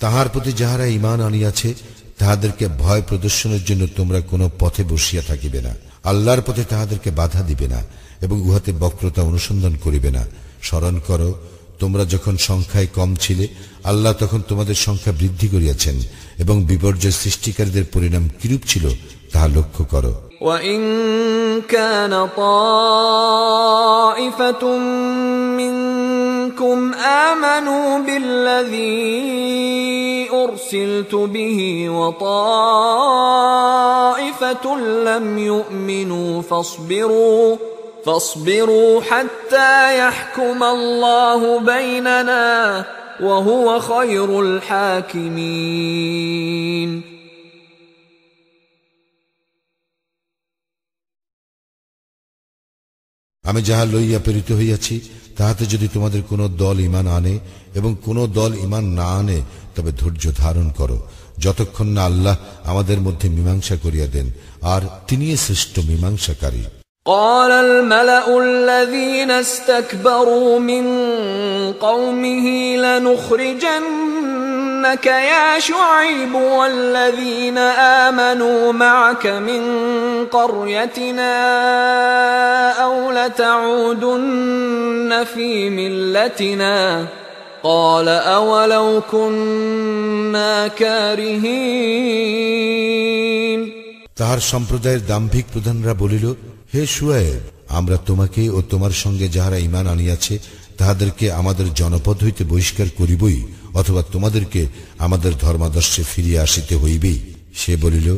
তাহার প্রতি যাহারা ইমান আনিয়াছে তাহাদেরকে ভয় প্রদর্শনের জন্য তোমরা কোনো পথে বসিয়া থাকিবে না আল্লাহর পথে তাহাদেরকে বাধা দিবে না এবং উহাতে বক্রতা অনুসন্ধান করিবে না স্মরণ করো তোমরা যখন সংখ্যায় কম ছিলে আল্লাহ তখন তোমাদের সংখ্যা বৃদ্ধি করিয়াছেন এবং বিপর্যয় সৃষ্টিকারীদের পরিণাম কিরূপ ছিল তাহা লক্ষ্য করো وإن كان طائفة منكم آمنوا بالذي أرسلت به وطائفة لم يؤمنوا فاصبروا فاصبروا حتى يحكم الله بيننا وهو خير الحاكمين আমি যাহা লইয়া প্রেরিত হইয়াছি তাহাতে যদি তোমাদের কোন দল ইমান আনে এবং কোন দল ইমান না আনে, তবে ধৈর্য ধারণ করো, যতক্ষণ না আল্লাহ আমাদের মধ্যে মীমাংসা করিয়া দেন, আর তিনি শ্রেষ্ঠ মীমাংসাকারী। قال الملأ الذين استكبروا من قومه لنخرجنك يا شعيب والذين آمنوا معك من قريتنا أو لتعودن في ملتنا قال أولو كنا كارهين তাহার সম্প্রদায়ের দাম্ভিক প্রধানরা বলিল হে সুয়েব আমরা তোমাকে ও তোমার সঙ্গে যাহারা ইমান আনিয়াছে তাহাদেরকে আমাদের জনপদ হইতে বহিষ্কার করিবই অথবা তোমাদেরকে আমাদের ধর্মাদর্শে ফিরিয়ে আসিতে হইবেই সে বলিল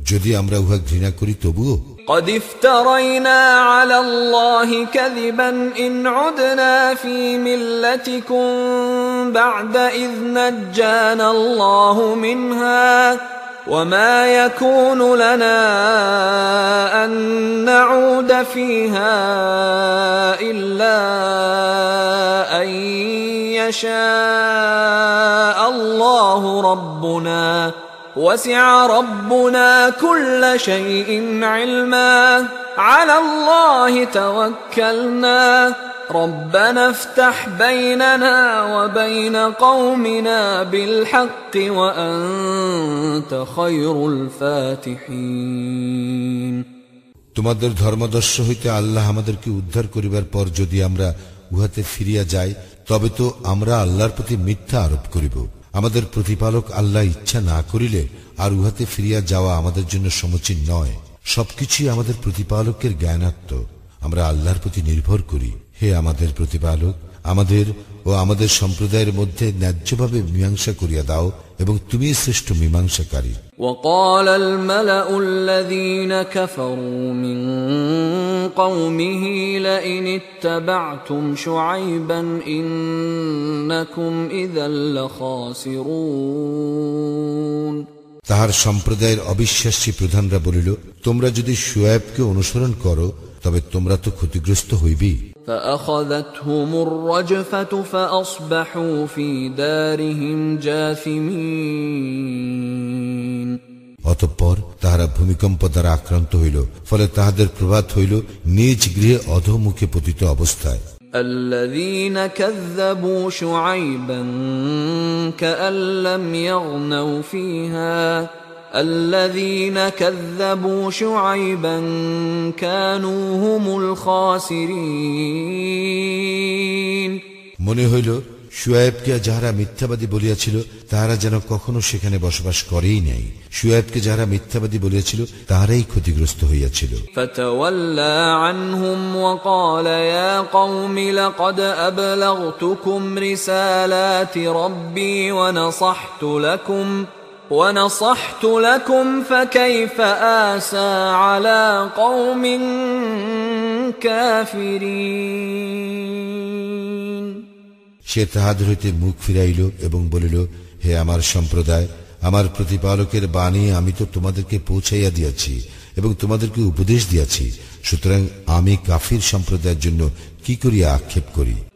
যদি আমরা উহা ঘৃণা করি তবুও قد افترينا على الله كذبا إن عدنا في ملتكم بعد إذ نجانا الله منها وما يكون لنا أن نعود فيها إلا أن يشاء الله ربنا وسع ربنا كل شيء علما على الله توكلنا ربنا افتح بيننا وبين قومنا بالحق وأنت خير الفاتحين তোমাদের ধর্মদর্শ হইতে আল্লাহ আমাদেরকে উদ্ধার করিবার পর যদি আমরা উহাতে ফিরিয়া যাই তবে তো আমরা আল্লাহর প্রতি মিথ্যা আরোপ করিব আমাদের প্রতিপালক আল্লাহ ইচ্ছা না করিলে আর উহাতে ফিরিয়া যাওয়া আমাদের জন্য সমচীন নয়। সবকিছুই আমাদের প্রতিপালকের জ্ঞানাত্ম। আমরা আল্লাহর প্রতি নির্ভর করি। হে আমাদের প্রতিপালক, আমাদের ও আমাদের সম্প্রদায়ের মধ্যে ন্যায্যভাবে মীমাংসা করিয়া দাও এবং তুমি শ্রেষ্ঠ মীমাংসাকারী وقال الملأ الذين كفروا من قومه لئن اتبعتم شعيبا إنكم إذا لخاسرون তাহার সম্প্রদায়ের অবিশ্বাসী প্রধানরা বলিল তোমরা যদি সুয়েবকে অনুসরণ করো তবে তোমরা তো ক্ষতিগ্রস্ত হইবেই فأخذتهم الرجفة فأصبحوا في دارهم جاثمين অতঃপর তাহারা ভূমিকম্প দ্বারা আক্রান্ত হইল ফলে তাহাদের প্রভাত হইল নিজ গৃহে অধমুখে পতিত অবস্থায় الذين كذبوا شعيبا كأن لم يغنوا فيها الذين كذبوا شعيبا كانوا هم الخاسرين মনে হইল সুয়েবকে যাহারা মিথ্যাবাদী বলিয়াছিল তাহারা যেন কখনো সেখানে বসবাস করেই নাই সুয়েবকে যাহারা মিথ্যাবাদী বলিয়াছিল তাহারাই ক্ষতিগ্রস্ত হইয়াছিল فتولى عنهم وقال يا قوم لقد أبلغتكم رسالات ربي ونصحت لكم ونصحت لكم فكيف آسى على قوم كافرين সে তাহাদের হইতে মুখ ফিরাইল এবং বলিল হে আমার সম্প্রদায় আমার প্রতিপালকের বাণী আমি তো তোমাদেরকে পৌঁছাইয়া দিয়াছি এবং তোমাদেরকে উপদেশ দিয়াছি সুতরাং আমি কাফির সম্প্রদায়ের জন্য কি করিয়া আক্ষেপ করি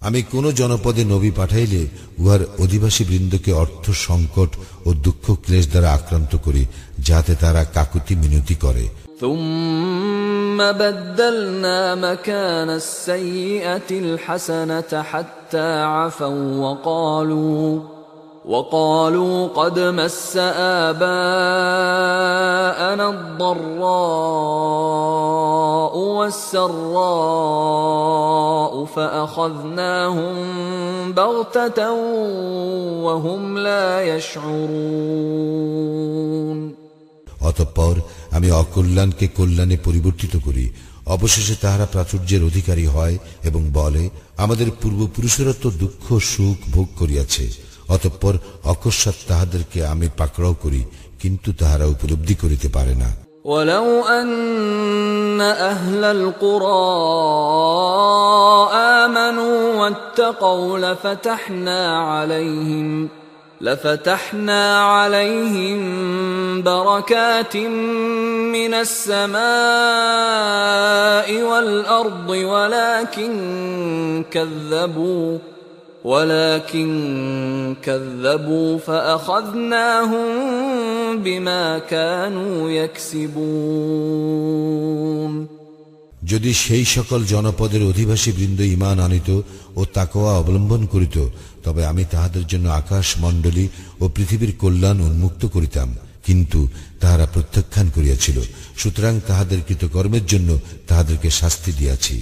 আমি কোন জনপদে নবী পাঠাইলে উহার অধিবাসী বৃন্দকে অর্থ সংকট ও দুঃখ ক্লেশ দ্বারা আক্রান্ত করি যাতে তারা কাকুতি মিনতি করে ثم بدلنا مكان السيئة الحسنة حتى عفوا وقالوا وقالوا قد مس آباءنا الضراء والسراء فأخذناهم بغتة وهم لا يشعرون অতঃপর আমি অকল্যাণকে কল্যাণে পরিবর্তিত করি অবশেষে তাহারা প্রাচুর্যের অধিকারী হয় এবং বলে আমাদের পূর্বপুরুষেরা তো দুঃখ সুখ ভোগ করিয়াছে অতঃপর অকস্মাৎ তাহাদেরকে আমি পাকড়াও করি কিন্তু তাহারা উপলব্ধি করিতে পারে না ولو أن أهل القرى آمنوا واتقوا لفتحنا عليهم لفتحنا عليهم بركات من السماء والأرض ولكن كذبوا ولكن كذبوا فأخذناهم بما كانوا يكسبون যদি সেই সকল জনপদের অধিবাসী বৃন্দ ইমান আনিত ও তাকওয়া অবলম্বন করিত তবে আমি তাহাদের জন্য আকাশ মণ্ডলী ও পৃথিবীর কল্যাণ উন্মুক্ত করিতাম কিন্তু তাহারা প্রত্যাখ্যান করিয়াছিল। সুতরাং তাহাদের কৃতকর্মের জন্য তাহাদেরকে শাস্তি দিয়াছি।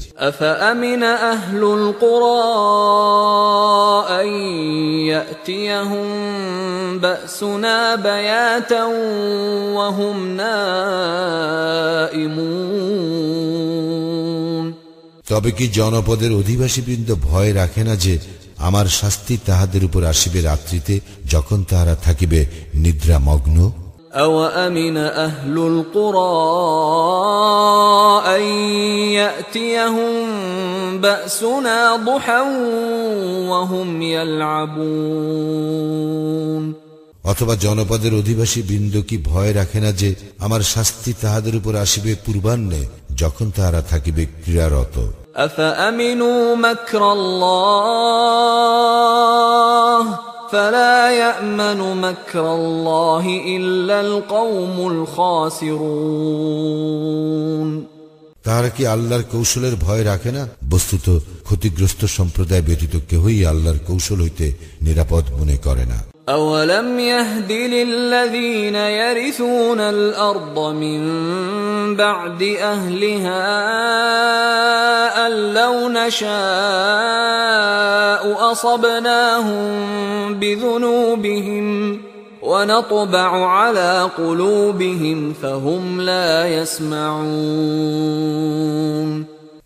তবে কি জনপদের অধিবাসীবৃন্দ ভয় রাখে না যে আমার শাস্তি তাহাদের উপর আসিবে রাত্রিতে যখন তাহারা থাকিবে নিদ্রামগ্ন? أوأمن أهل القرى أن يأتيهم بأسنا ضحى وهم يلعبون অথবা জনপদের অধিবাসী বৃন্দ কি ভয় রাখে না যে আমার শাস্তি তাহাদের উপর আসিবে পূর্বাহ্নে যখন তাহারা থাকিবে ক্রীড়ারত أفأمنوا مكر الله فلا يأمن مكر الله إلا القوم الخاسرون. তাহারা কি আল্লাহর কৌশলের ভয় রাখে না বস্তুত ক্ষতিগ্রস্ত সম্প্রদায় ব্যতীত কেহই আল্লাহর কৌশল হইতে নিরাপদ মনে করে না أولم يهد للذين يرثون الأرض من بعد أهلها أن لو نشاء أصبناهم بذنوبهم ونطبع على قلوبهم فهم لا يسمعون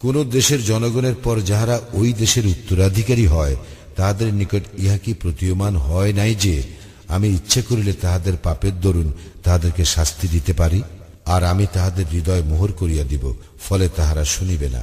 কোন দেশের জনগণের পর যাহারা ওই দেশের উত্তরাধিকারী হয় তাহাদের নিকট ইহা কি প্রতীয়মান হয় নাই যে আমি ইচ্ছে করিলে তাহাদের পাপের দরুন তাহাদেরকে শাস্তি দিতে পারি আর আমি তাহাদের হৃদয় মোহর করিয়া দিব ফলে তাহারা শুনিবে না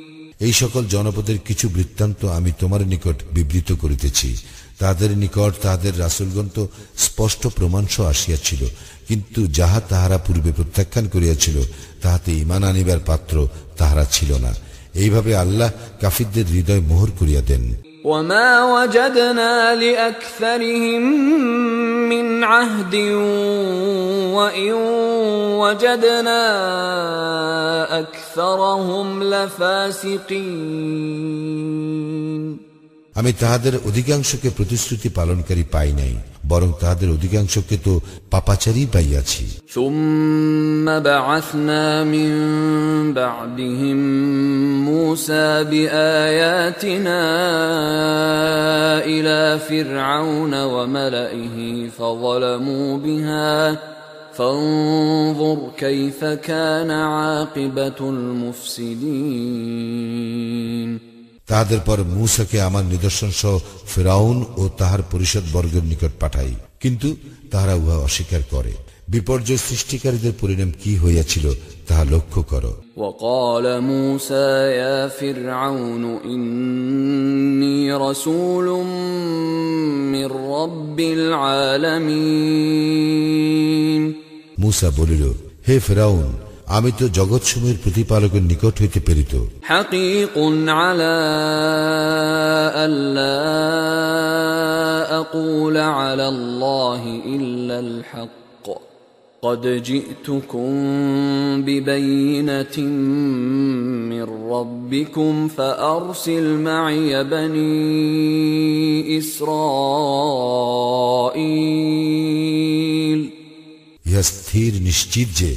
এই সকল জনপদের কিছু বৃত্তান্ত আমি তোমার নিকট বিবৃত করিতেছি। তাদের নিকট তাহাদের রাসুলগণ তো স্পষ্ট প্রমাণস আসিয়াছিল, কিন্তু যাহা তাহারা পূর্বে প্রত্যাখ্যান করিয়াছিল, তাহাতে ইমান আনিবার পাত্র তাহারা ছিল না। এইভাবে আল্লাহ কাফিরদের হৃদয় মোহর করিয়া দেন। وما وجدنا لأكثرهم من عهد وإن وجدنا أكثرهم لفاسقين আমি তাহাদের অধিকাংশকে প্রতিশ্রুতি পালনকারী পাই নাই বরং তাহাদের অধিকাংশকে তো পাপাচারই পাইয়াছি ثم بعثنا من بعدهم موسى بآياتنا إلى فرعون وملئه فظلموا بها فانظر كيف كان عاقبة المفسدين তাহাদের পর মূসাকে আমার নিদর্শন সহ ফেরাউন ও তাহার পরিষদ বর্গের নিকট পাঠাই কিন্তু তাহারা উহা অস্বীকার করে বিপর্যয় সৃষ্টিকারীদের পরিণাম কি হইয়াছিল তাহা লক্ষ্য করো وقال موسى يا فرعون إني رسول من رب العالمين মূসা বলিল হে ফেরাউন আমি তো জগৎসমূহের প্রতিপালকের নিকট হইতে প্রেরিত حقيق على ألا أقول على الله إلا الحق قد جئتكم ببينة من ربكم فأرسل معي بني إسرائيل ইহা স্থির নিশ্চিত যে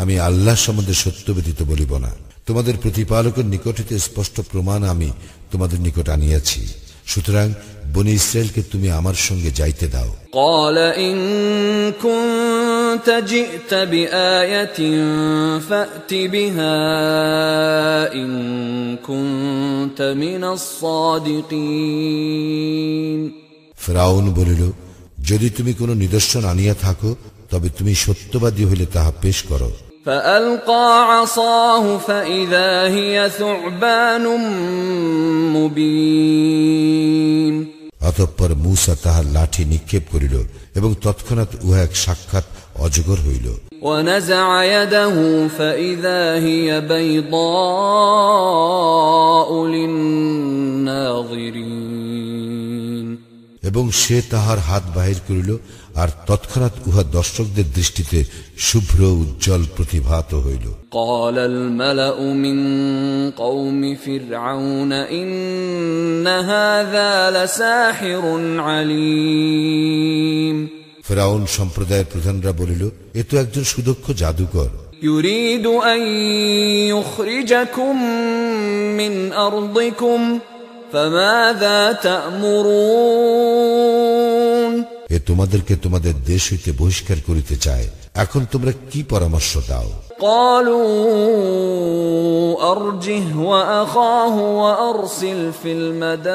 আমি আল্লাহ সম্বন্ধে সত্য ব্যতীত বলিব না তোমাদের প্রতিপালকের নিকট হইতে স্পষ্ট প্রমাণ আমি তোমাদের নিকট আনিয়াছি সুতরাং বনি ইসরায়েলকে তুমি আমার সঙ্গে যাইতে দাও قال إن كنت جئت بآية فأت بها إن كنت من الصادقين ফেরাউন বলিল যদি তুমি কোনো নিদর্শন আনিয়া থাকো তবে তুমি সত্যবাদী হইলে তাহা পেশ করো فألقى عصاه فإذا هي ثعبان مبين অতঃপর মূসা তাহার লাঠি নিক্ষেপ করিল এবং তৎক্ষণাৎ উহা এক সাক্ষাৎ অজগর হইল ونزع يده فإذا هي بيضاء للناظرين এবং সে তাহার হাত বাহির করিল আর তৎক্ষণাৎ উহা দর্শকদের দৃষ্টিতে শুভ্র উজ্জ্বল প্রতিভাত হইল قال الملأ من قوم فرعون إن هذا لساحر عليم ফেরাউন সম্প্রদায়ের প্রধানরা বলিল এ তো একজন সুদক্ষ জাদুকর يريد أن يخرجكم من أرضكم فماذا تأمرون এ তোমাদেরকে তোমাদের দেশ হইতে বহিষ্কার করিতে চায় এখন তোমরা কি পরামর্শ দাও قالوا أرجه وأخاه وأرسل في المدائن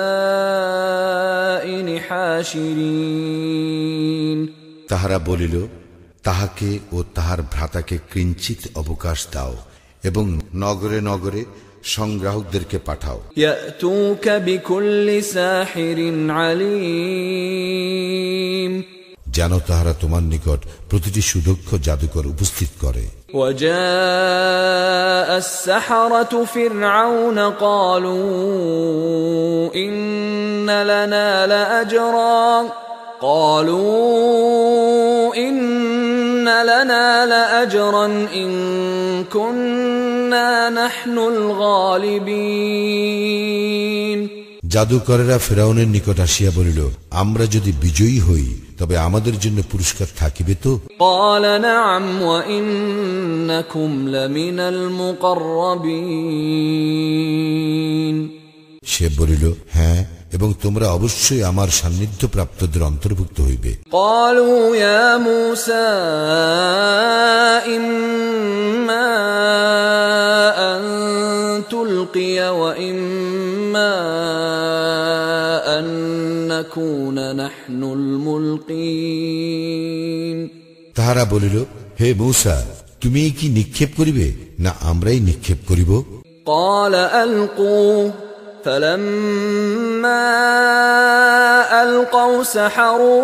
حاشرين তাহারা বলিল তাহাকে ও তাহার ভ্রাতাকে কিঞ্চিত অবকাশ দাও এবং নগরে নগরে সংগ্রাহকদেরকে পাঠাও। যেন তাহারা তোমার নিকট প্রতিটি সুদক্ষ জাদুকর উপস্থিত করে। ইন্না লানা লা قالوا إن لنا لأجرا قالوا إن لنا لأجرا إن كنا نحن الغالبين জাদুকরেরা ফেরাউনের নিকট আসিয়া বলিল আমরা যদি বিজয়ী হই তবে আমাদের জন্য পুরস্কার থাকিবে তো قال نعم وإنكم لمن المقربين সে বলিল হ্যাঁ এবং তোমরা অবশ্যই আমার সান্নিধ্য প্রাপ্তদের অন্তর্ভুক্ত হইবে। তাহারা বলিল হে মূসা তুমি কি নিক্ষেপ করিবে? না আমরাই নিক্ষেপ করিব। قال ألقوا। فلما ألقوا سحروا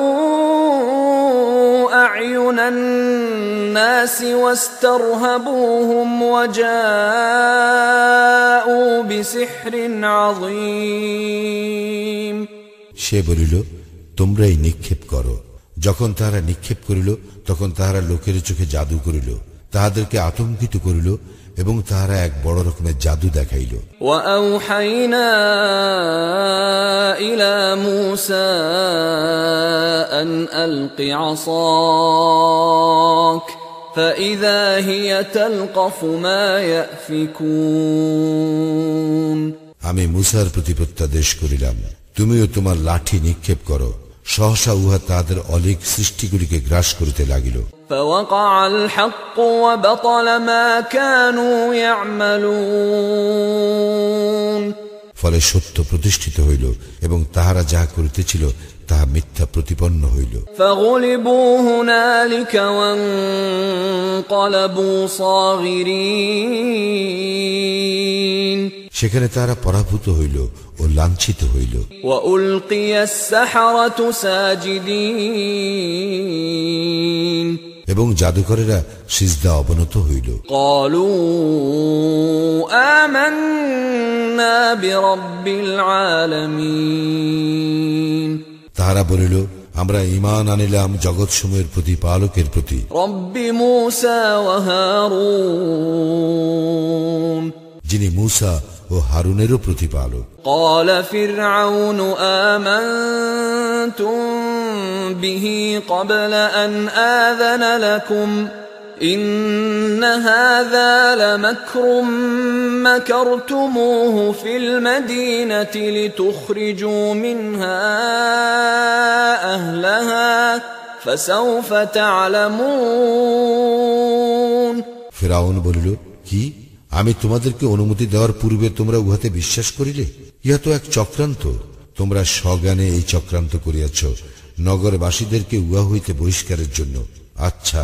أعين الناس واسترهبوهم وجاءوا بسحر عظيم সে বলিল তোমরাই নিক্ষেপ করো যখন তাহারা নিক্ষেপ করিল তখন তাহারা লোকের চোখে জাদু করিল তাহাদেরকে আতঙ্কিত করিল এবং তাহারা এক বড় রকমের জাদু দেখাইল وأوحينا إلى موسى أن ألق عصاك فإذا هي تلقف ما يأفكون আমি মুসার প্রতি প্রত্যাদেশ করিলাম তুমিও তোমার লাঠি নিক্ষেপ করো সহসা উহা তাদের অলিক সৃষ্টিগুলিকে গ্রাস করিতে লাগিল। ফলে সত্য প্রতিষ্ঠিত হইল এবং তাহারা যাহা করিতেছিল তাহা মিথ্যা প্রতিপন্ন হইল فغلبوا هنالك وانقلبوا صاغرين সেখানে তাহারা পরাভূত হইল ও লাঞ্ছিত হইল وألقي السحرة ساجدين এবং জাদুকরেরা সিজদা অবনত হইল قالوا آمنا برب العالمين তাহারা বলিল আমরা ইমান আনিলাম জগৎসমূহের প্রতিপালকের প্রতি رب موسى وهارون যিনি মূসা ও হারুনেরও প্রতিপালক قال فرعون آمنتم به قبل أن آذن لكم إن هذا لمكر مكرتموه في المدينة لتخرجوا منها أهلها فسوف تعلمون ফেরাউন বলিল কি আমি তোমাদেরকে অনুমতি দেওয়ার পূর্বে তোমরা উহাতে বিশ্বাস করিলে ইহা তো এক চক্রান্ত তোমরা স্বজ্ঞানে এই চক্রান্ত করিয়াছ নগরবাসীদেরকে উহা হইতে বহিষ্কারের জন্য আচ্ছা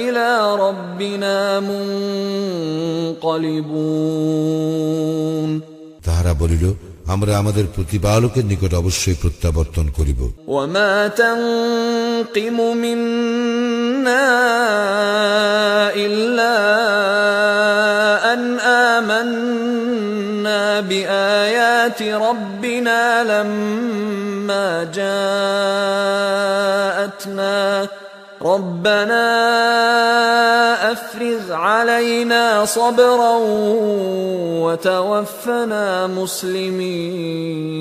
إلى ربنا منقلبون তাহারা বলিল আমরা আমাদের প্রতিপালকের নিকট অবশ্যই প্রত্যাবর্তন করিব وما تنقم منا إلا أن آمنا بآيات ربنا لما جاءتنا ربنا أفرغ علينا صبرا وتوفنا مسلمين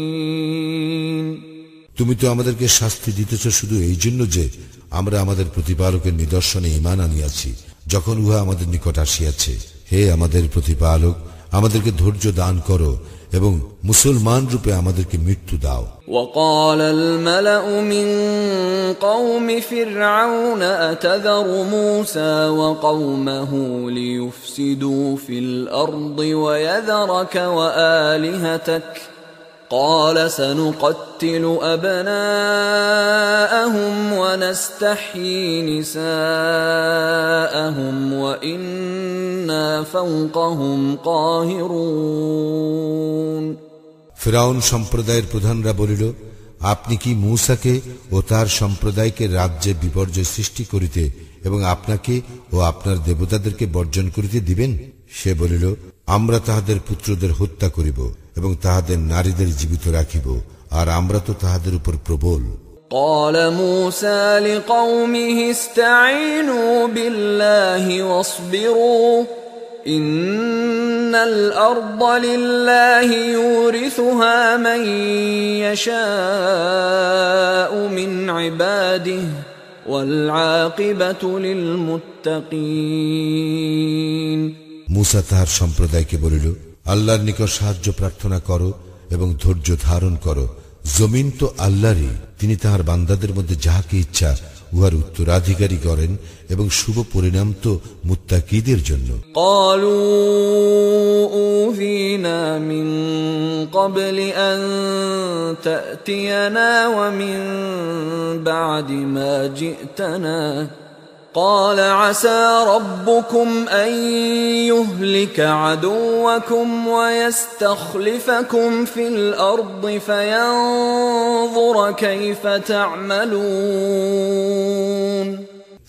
তুমি তো আমাদেরকে শাস্তি দিতেছ শুধু এই জন্য যে আমরা আমাদের প্রতিপালকের নিদর্শনে ইমান আনিয়াছি যখন উহা আমাদের নিকট আসিয়াছে হে আমাদের প্রতিপালক আমাদেরকে ধৈর্য দান করো এবং মুসলমান রূপে আমাদেরকে মৃত্যু দাও وقال الملأ من قوم فرعون أتذر موسى وقومه ليفسدوا في الأرض ويذرك وآلهتك قال سنقتل أبناءهم ونستحيي نساءهم وإنا فوقهم قاهرون ফেরাউন সম্প্রদায়ের প্রধানরা বলিল আপনি কি মূসাকে ও তার সম্প্রদায়কে রাজ্যে বিপর্যয় সৃষ্টি করিতে এবং আপনাকে ও আপনার দেবতাদেরকে বর্জন করিতে দিবেন সে বলিল আমরা তাহাদের পুত্রদের হত্যা করিব এবং তাহাদের নারীদের জীবিত রাখিব আর আমরা তো তাহাদের উপর প্রবল قال موسى لقومه استعينوا بالله واصبروا إن الأرض لله يورثها من يشاء من عباده والعاقبة للمتقين মুসা তাহার সম্প্রদায়কে বলিল আল্লাহর নিকট সাহায্য প্রার্থনা করো এবং ধৈর্য ধারণ করো জমিন তো আল্লাহরই তিনি তাহার বান্দাদের মধ্যে যাহাকে ইচ্ছা উহার উত্তরাধিকারী করেন এবং শুভ পরিণাম তো মুত্তাকিদের জন্য قالوا أوذينا من قبل أن تأتينا ومن بعد ما جئتنا قال عسى ربكم أن يهلك عدوكم ويستخلفكم في الأرض فينظر كيف تعملون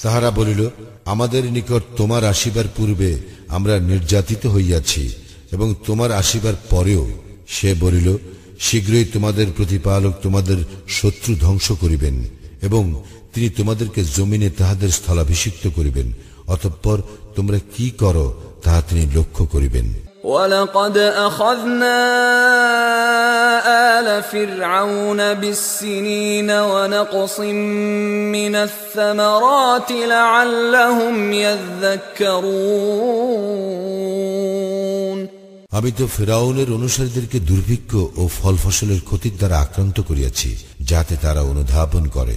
তাহারা বলিল আমাদের নিকট তোমার আসিবার পূর্বে আমরা নির্যাতিত হইয়াছি এবং তোমার আসিবার পরেও সে বলিল শীঘ্রই তোমাদের প্রতিপালক তোমাদের শত্রু ধ্বংস করিবেন এবং তিনি তোমাদেরকে জমিনে তাহাদের স্থলাভিষিক্ত করিবেন অতঃপর তোমরা কি করো তাহা তিনি লক্ষ্য করিবেন ولقد أخذنا آل فرعون بالسنين ونقص من الثمرات لعلهم يذكرون আমি তো ফেরাউনের অনুসারীদেরকে দুর্ভিক্ষ ও ফল ফসলের ক্ষতির দ্বারা আক্রান্ত করিয়াছি যাতে তারা অনুধাবন করে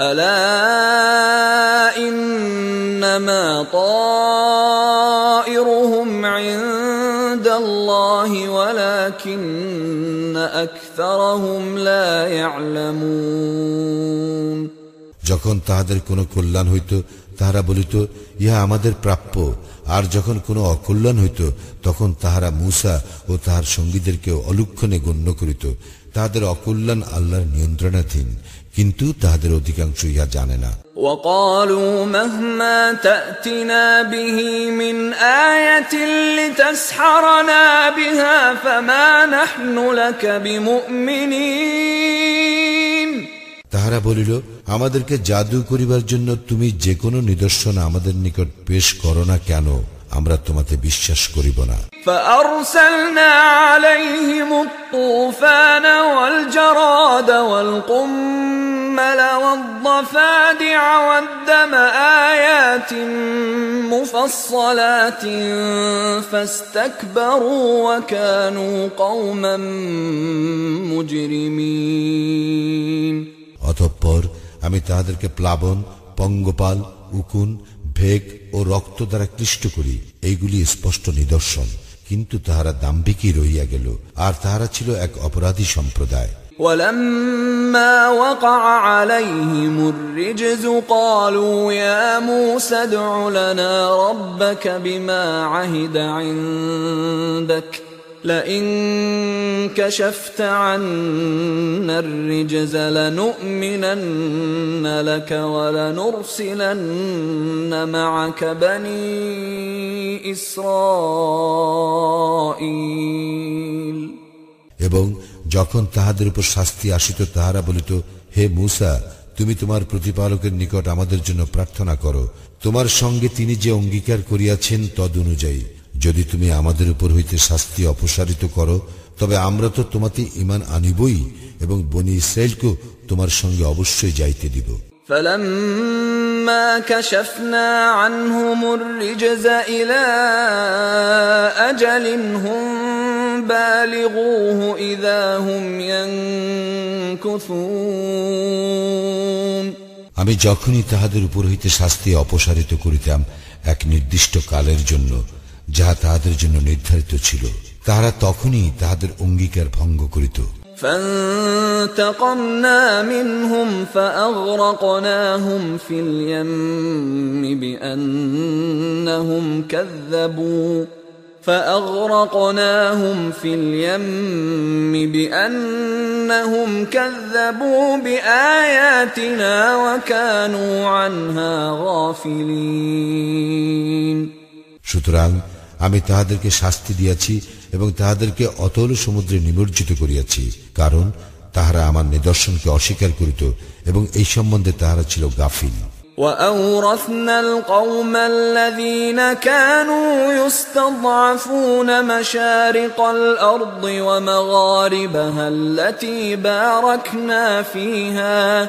ألا إنما طائرهم عند الله ولكن أكثرهم لا يعلمون যখন তাহাদের কোনো কল্যাণ হইত তাহারা বলিত ইহা আমাদের প্রাপ্য আর যখন কোনো অকল্যাণ হইত তখন তাহারা মূসা ও তাহার সঙ্গীদেরকে অলুক্ষণে গণ্য করিত তাহাদের অকল্যাণ আল্লাহর নিয়ন্ত্রণাধীন কিন্তু তাহাদের অধিকাংশ ইহা জানে না وقالوا مهما تأتنا به من آية لتسحرنا بها فما نحن لك بمؤمنين তাহারা বলিল আমাদেরকে জাদু করিবার জন্য তুমি যে কোনো নিদর্শন আমাদের নিকট পেশ করো না কেন আমরা তোমাতে বিশ্বাস করিব না فأرسلنا عليهم الطوفان والجراد والقمل والضفادع والدم آيات مفصلات فاستكبروا وكانوا قوما مجرمين অতঃপর আমি তাহাদেরকে প্লাবন পঙ্গপাল উকুন ভেগ ও রক্ত দ্বারা ক্লিষ্ট করি এইগুলি স্পষ্ট নিদর্শন কিন্তু তাহারা দাম্ভিকই রহিয়া গেল আর তাহারা ছিল এক অপরাধী সম্প্রদায় ولما وقع عليهم الرجز قالوا يا موسى ادع لنا ربك بما عهد عندك لئن كشفت عنا الرجز لنؤمنن لك ولنرسلن معك بني إسرائيل এবং যখন তাহাদের উপর শাস্তি আসিত তাহারা বলিত হে মূসা তুমি তোমার প্রতিপালকের নিকট আমাদের জন্য প্রার্থনা করো তোমার সঙ্গে তিনি যে অঙ্গীকার করিয়াছেন তদ অনুযায়ী যদি তুমি আমাদের উপর হইতে শাস্তি অপসারিত করো তবে আমরা তো তোমাতে ইমান আনিবই এবং বনি ইসরায়েলকেও তোমার সঙ্গে অবশ্যই যাইতে দিব فلما كشفنا عنهم الرجز إلى أجل هم بالغوه إذا هم ينكثون আমি যখনই তাহাদের উপর হইতে শাস্তি অপসারিত করিতাম এক নির্দিষ্ট কালের জন্য যাহা তাহাদের জন্য নির্ধারিত ছিল তাহারা তখনই তাহাদের অঙ্গীকার ভঙ্গ করিত فانتقمنا منهم فأغرقناهم في اليم بأنهم كذبوا فأغرقناهم في اليم بأنهم كذبوا بآياتنا وكانوا عنها غافلين সুতরাং আমি তাহাদেরকে শাস্তি দিয়াছি এবং তাহাদেরকে অতল সমুদ্রে নিমজ্জিত করিয়াছি কারণ তাহারা আমার নিদর্শনকে অস্বীকার করিত এবং এই সম্বন্ধে তাহারা ছিল গাফিল وأورثنا القوم الذين كانوا يستضعفون مشارق الأرض ومغاربها التي باركنا فيها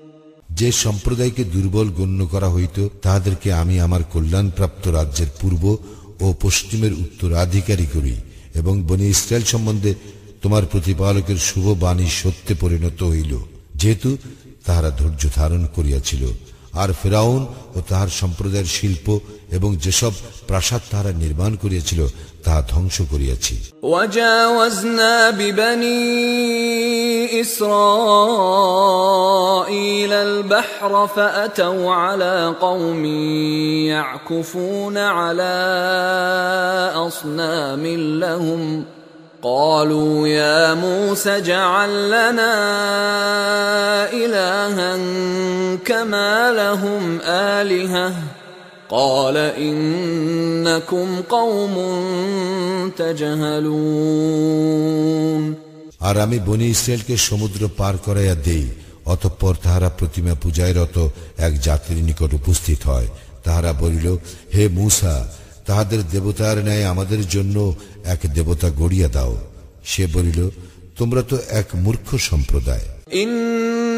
যে সম্প্রদায়কে দুর্বল গণ্য করা হইত, তাহাদেরকে আমি আমার কল্যাণপ্রাপ্ত রাজ্যের পূর্ব ও পশ্চিমের উত্তরাধিকারী করি এবং বনি ইসরায়েল সম্বন্ধে তোমার প্রতিপালকের শুভ বাণী সত্যে পরিণত হইল। যেহেতু তাহারা ধৈর্য ধারণ করিয়াছিল। আর ফেরাউন ও তাহার সম্প্রদায়ের শিল্প এবং যেসব প্রাসাদ তাহারা নির্মাণ করিয়াছিল তাহা ধ্বংস করিয়াছি وجاوزنا ببني إسرائيل البحر فأتوا على قوم يعكفون على أصنام لهم قالوا يا موسى اجعل لنا إلها كما لهم آلهة قال إنكم قوم تجهلون আর আমি বনি ইসরায়েলকে সমুদ্র পার করাইয়া দেই অতঃপর তাহারা প্রতিমা পূজায় রত এক জাতির নিকট উপস্থিত হয় তাহারা বলিল হে মূসা তাহাদের দেবতার ন্যায় আমাদের জন্য এক দেবতা গড়িয়া দাও সে বলিল তোমরা তো এক মূর্খ সম্প্রদায় إن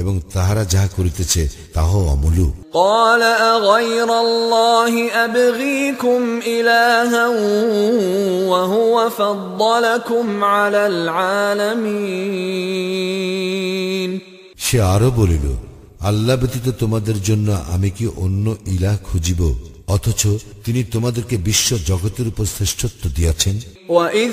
এবং তাহারা যাহা করিতেছে তাহাও অমূলক قال أغير الله أبغيكم إلها وهو فضلكم على العالمين সে আরো বলিল আল্লাহ ব্যতীত তোমাদের জন্য আমি কি অন্য ইলাহ খুঁজিব অথচ তিনি তোমাদেরকে বিশ্ব জগতের উপর শ্রেষ্ঠত্ব দিয়াছেন وإذ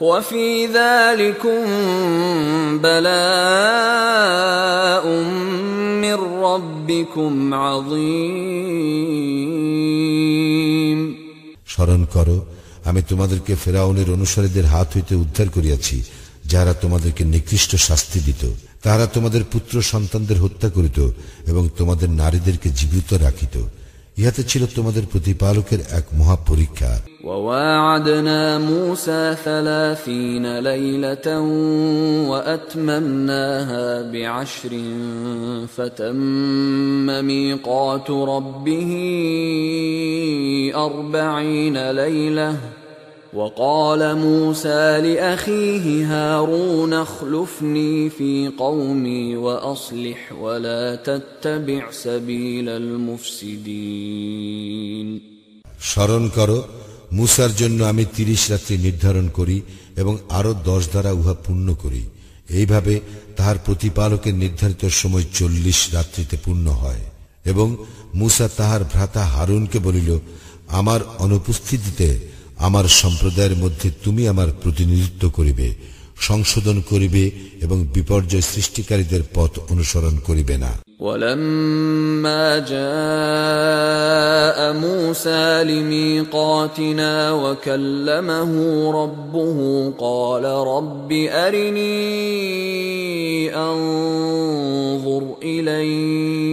وفي ذلكم بلاء من ربكم عظيم স্মরণ করো আমি তোমাদেরকে ফেরাউনের অনুসারীদের হাত হইতে উদ্ধার করিয়াছি যারা তোমাদেরকে নিকৃষ্ট শাস্তি দিত তারা তোমাদের পুত্র সন্তানদের হত্যা করিত এবং তোমাদের নারীদেরকে জীবিত রাখিত ইহাতে ছিল তোমাদের প্রতিপালকের এক মহা পরীক্ষা وواعدنا موسى ثلاثين ليلة وأتممناها بعشر فتم ميقات ربه أربعين ليلة وقال موسى لأخيه هارون اخلفني في قومي وأصلح ولا تتبع سبيل المفسدين স্মরণ করো মুসার জন্য আমি তিরিশ রাত্রি নির্ধারণ করি এবং আরো দশ দ্বারা উহা পূর্ণ করি এইভাবে তাহার প্রতিপালকের নির্ধারিত সময় চল্লিশ রাত্রিতে পূর্ণ হয় এবং মুসা তাহার ভ্রাতা হারুনকে বলিল আমার অনুপস্থিতিতে আমার সম্প্রদায়ের মধ্যে তুমি আমার প্রতিনিধিত্ব করিবে সংশোধন করিবে এবং বিপর্যয় সৃষ্টিকারীদের পথ অনুসরণ করিবে না ولما جاء موسى لميقاتنا وكلمه ربه قال رب أرني أنظر إليك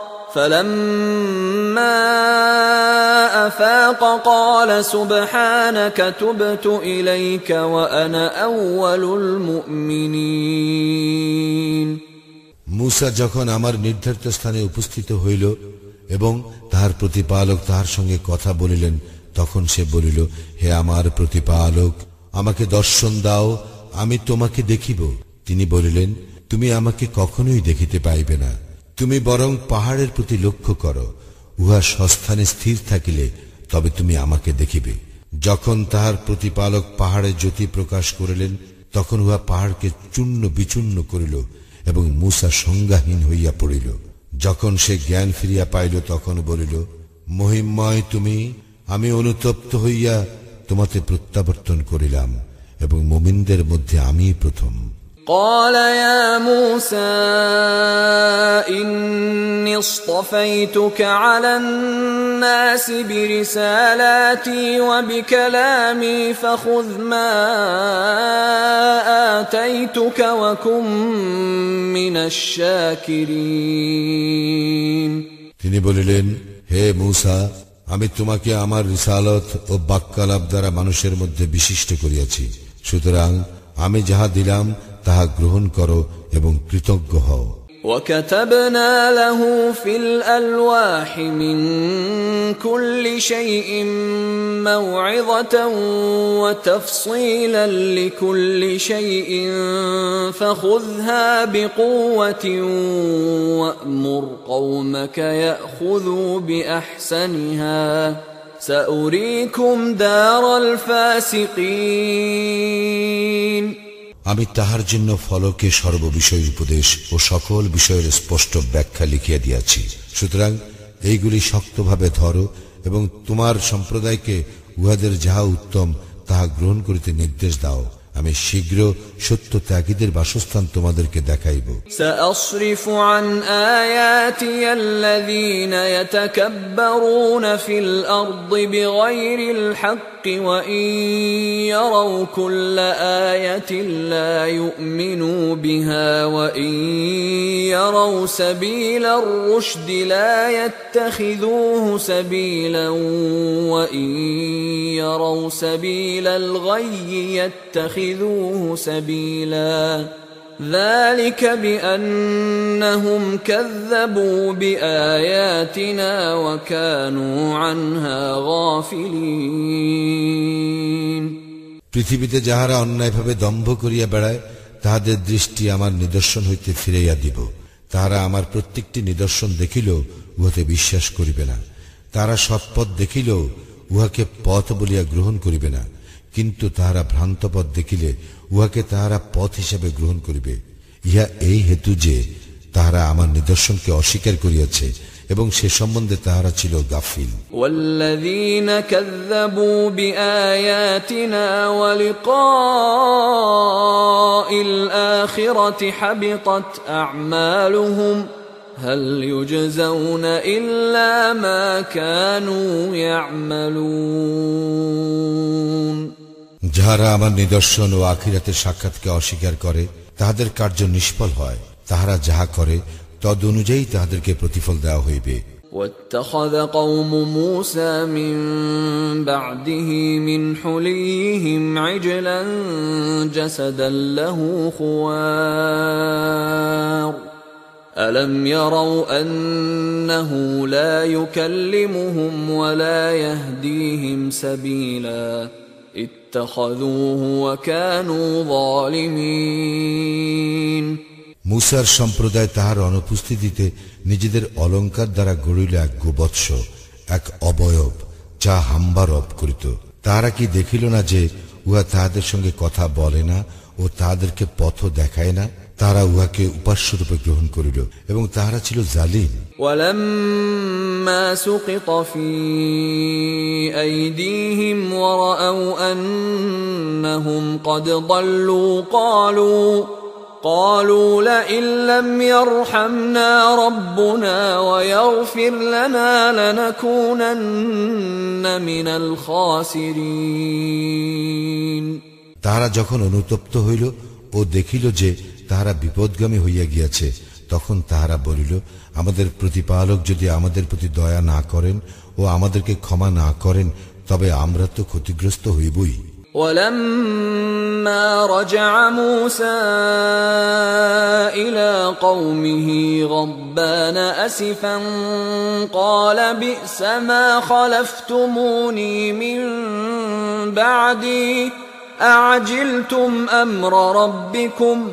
فلما افاق قال سبحانك تبت اليك وانا اول المؤمنين মুসা যখন আমার নির্ধারিত স্থানে উপস্থিত হইল এবং তাহার প্রতিপালক তাহার সঙ্গে কথা বলিলেন তখন সে বলিল হে আমার প্রতিপালক আমাকে দর্শন দাও আমি তোমাকে দেখিব তিনি বলিলেন তুমি আমাকে কখনোই দেখিতে পাইবে না তুমি বরং পাহাড়ের প্রতি লক্ষ্য করো, উহা সস্থানে স্থির থাকিলে তবে তুমি আমাকে দেখিবে। যখন তাহার প্রতিপালক পাহাড়ে জ্যোতি প্রকাশ করিলেন, তখন উহা পাহাড়কে চূর্ণ বিচূর্ণ করিল এবং মূসা সংজ্ঞাহীন হইয়া পড়িল। যখন সে জ্ঞান ফিরিয়া পাইল, তখন বলিল, মহিমময় তুমি, আমি অনুতপ্ত হইয়া তোমাতে প্রত্যাবর্তন করিলাম এবং মুমিনদের মধ্যে আমি প্রথম। قال يا موسى إني اصطفيتك على الناس برسالاتي وبكلامي فخذ ما آتيتك وكن من الشاكرين তিনি বলিলেন হে মূসা আমি তোমাকে আমার রিসালত ও বাক্যালাপ দ্বারা মানুষের মধ্যে বিশিষ্ট করিয়াছি সুতরাং আমি যাহা দিলাম তাহা গ্রহণ করো এবং কৃতজ্ঞ হও وكتبنا له في الألواح من كل شيء موعظة وتفصيلا لكل شيء فخذها بقوة وأمر قومك يأخذوا بأحسنها سأريكم دار الفاسقين আমি তাহার জন্য ফলকে সর্ববিষয় উপদেশ ও সকল বিষয়ের স্পষ্ট ব্যাখ্যা লিখিয়া দিয়াছি। সুতরাং এইগুলি শক্তভাবে ধরো এবং তোমার সম্প্রদায়কে উহাদের যাহা উত্তম, তাহা গ্রহণ করিতে নির্দেশ দাও। আমি শীঘ্র সত্য ত্যাগীদের বাসস্থান তোমাদেরকে দেখাইব سأصرف عن آياتي الذين يتكبرون في الأرض بغير الحق وإن يروا كل آية لا يؤمنوا بها وإن يروا سبيل الرشد لا يتخذوه سبيلا وإن يروا سبيل الغي يتخذوه سبيلا ذلك بأنهم كذبوا بآياتنا وكانوا عنها غافلين পৃথিবীতে যাহারা অন্যায়ভাবে দম্ভ করিয়া বেড়ায় তাহাদের দৃষ্টি আমার নিদর্শন হইতে ফিরাইয়া দিব তাহারা আমার প্রত্যেকটি নিদর্শন দেখিল উহাতে বিশ্বাস করিবে না তারা সৎপথ দেখিল উহাকে পথ বলিয়া গ্রহণ করিবে না কিন্তু তাহারা ভ্রান্ত পথ দেখিলে উহাকে তাহারা পথ হিসাবে গ্রহণ করিবে। ইহা এই হেতু যে তাহারা আমার নিদর্শনকে অস্বীকার করিয়াছে এবং সে সম্বন্ধে তাহারা ছিল গাফিল। ইল্লা মা কানূ ইয়ামালুন। যাহারা আমার নিদর্শন ও আখিরাতের সাক্ষাৎকে অস্বীকার করে তাহাদের কার্য নিষ্ফল হয় তাহারা যাহা করে তদ অনুযায়ী তাহাদেরকে প্রতিফল দেওয়া হইবে واتخذ قوم موسى من بعده من حليهم عجلا جسدا له خوار الم يروا انه لا يكلمهم ولا يهديهم سبيلا اتخذوه وكانوا ظالمين মুসার সম্প্রদায় তাহার অনুপস্থিতিতে নিজেদের অলঙ্কার দ্বারা গড়িল এক গোবৎস, এক অবয়ব, যা হাম্বার রব করিত। তাহারা কি দেখিল না যে উহা তাহাদের সঙ্গে কথা বলে না ও তাহাদেরকে পথ দেখায় না? তারা উহাকে উপাস্যরূপে গ্রহণ করিল এবং তাহারা ছিল জালিম ولما سقط في ايديهم وراوا انهم قد ضلوا قالوا قالوا لئن لم يرحمنا ربنا ويغفر لنا لنكونن من الخاسرين তাহারা যখন অনুতপ্ত হইল ও দেখিল যে তাহারা বিপদগামী হইয়া গিয়াছে তখন তাহারা বলিল আমাদের প্রতিপালক যদি আমাদের প্রতি দয়া না করেন ও আমাদেরকে ক্ষমা না করেন তবে আমরা তো ক্ষতিগ্রস্ত হইবই ولما رجع موسى الى قومه غضبان اسفا قال بئس ما خلفتموني من بعدي اعجلتم امر ربكم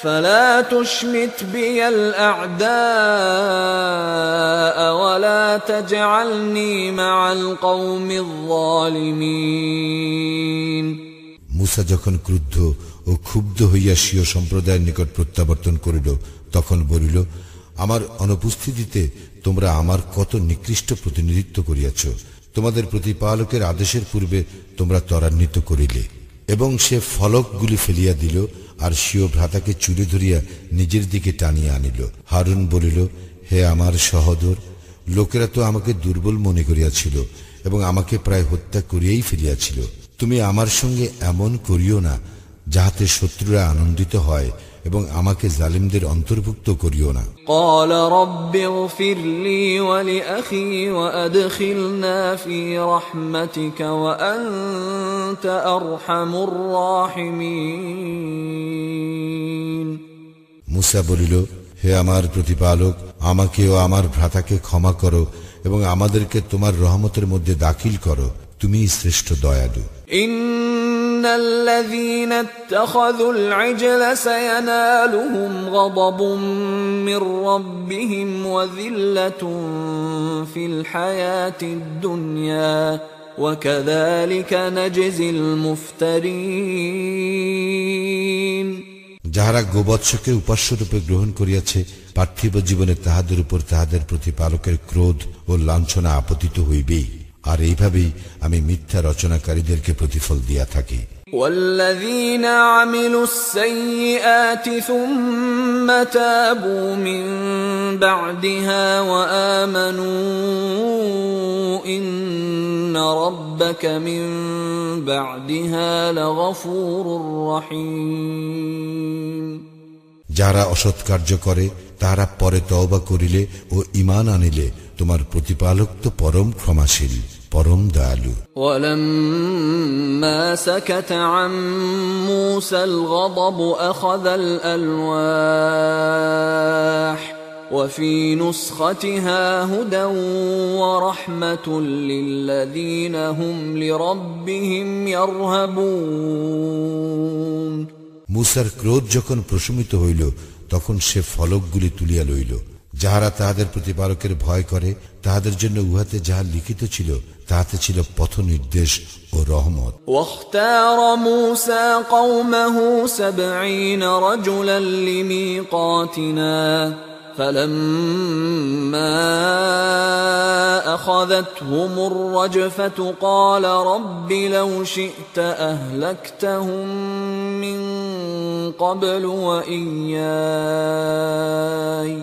فلا تشمت بي الاعداء ولا تجعلني مع القوم الظالمين মুসা যখন ক্রুদ্ধ ও ক্ষুব্ধ হইয়া স্বীয় সম্প্রদায়ের নিকট প্রত্যাবর্তন করিল তখন বলিল আমার অনুপস্থিতিতে তোমরা আমার কত নিকৃষ্ট প্রতিনিধিত্ব করিয়াছ তোমাদের প্রতিপালকের আদেশের পূর্বে তোমরা ত্বরান্বিত করিলে এবং সে ফলকগুলি ফেলিয়া দিল আর সিও ভ্রাতাকে চুলে ধরিয়া নিজের দিকে টানিয়া আনিল। হারুন বলিল, হে আমার সহদর, লোকেরা তো আমাকে দুর্বল মনে করিয়াছিল এবং আমাকে প্রায় হত্যা করিয়াই ফিরিয়াছিল তুমি আমার সঙ্গে এমন করিও না, যাহাতে শত্রুরা আনন্দিত হয় এবং আমাকে জালিমদের অন্তর্ভুক্ত করিও না। মুসা বলিল হে আমার প্রতিপালক আমাকে ও আমার ভ্রাতাকে ক্ষমা করো এবং আমাদেরকে তোমার রহমতের মধ্যে দাখিল করো। তুমি শ্রেষ্ঠ দয়ালু। ইন الذين اتخذوا العجل سينالهم غضب من ربهم وذلة في الحياة الدنيا وكذلك نجزي المفترين যাহারা গোবৎসকে উপাস্যরূপে গ্রহণ করিয়াছে পার্থিব জীবনে তাহাদের উপর তাহাদের প্রতিপালকের ক্রোধ ও লাঞ্ছনা আপতিত হইবেই আর এইভাবেই আমি মিথ্যা রচনাকারীদেরকে প্রতিফল দিয়া থাকি والذين عملوا السيئات ثم تابوا من بعدها وآمنوا إن ربك من بعدها لغفور رحيم যাহারা অসৎ কার্য করে তাহারা পরে তওবা করিলে ও ইমান আনিলে তোমার প্রতিপালক তো পরম ক্ষমাশীল পরম দয়ালু ولما سكت عن موسى الغضب اخذ الالواح وفي نسختها هدى ورحمه للذين هم لربهم يرهبون মুসার ক্রোধ যখন প্রশমিত হইল তখন সে ফলকগুলি তুলিয়া লইল যাহারা তাহাদের প্রতিপালকের ভয় করে তাহাদের জন্য উহাতে যাহা লিখিত ছিল তাহাতে ছিল পথ নির্দেশ ও রহমত واختار موسى قومه سبعين رجلا لميقاتنا فلما اخذتهم الرجفه قال رب لو شئت اهلكتهم من قبل واياي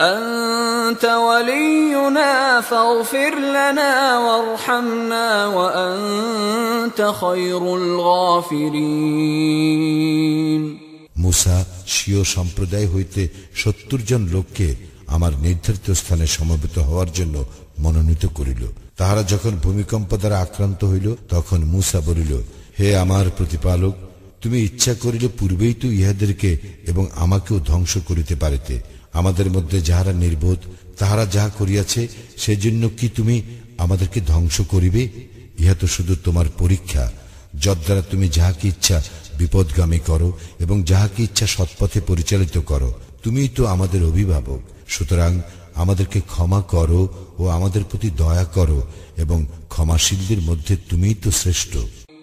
أنت ولينا فاغفر لنا وارحمنا وأنت خير الغافرين মুসা স্বীয় সম্প্রদায় হইতে সত্তর জন লোককে আমার নির্ধারিত স্থানে সমবেত হওয়ার জন্য মনোনীত করিল তাহারা যখন ভূমিকম্প দ্বারা আক্রান্ত হইল তখন মুসা বলিল হে আমার প্রতিপালক তুমি ইচ্ছা করিলে পূর্বেই তো ইহাদেরকে এবং আমাকেও ধ্বংস করিতে পারিতে আমাদের মধ্যে যাহারা নির্বোধ, তাহারা যাহা করিয়াছে, সেজন্য কি তুমি আমাদেরকে ধ্বংস করিবে? ইহা তো শুধু তোমার পরীক্ষা। যদ্বারা তুমি যাহাকে ইচ্ছা বিপদগামী করো এবং যাহাকে ইচ্ছা সৎপথে পরিচালিত করো, তুমিই তো আমাদের অভিভাবক। সুতরাং আমাদেরকে ক্ষমা করো ও আমাদের প্রতি দয়া করো এবং ক্ষমাশীলদের মধ্যে তুমিই তো শ্রেষ্ঠ।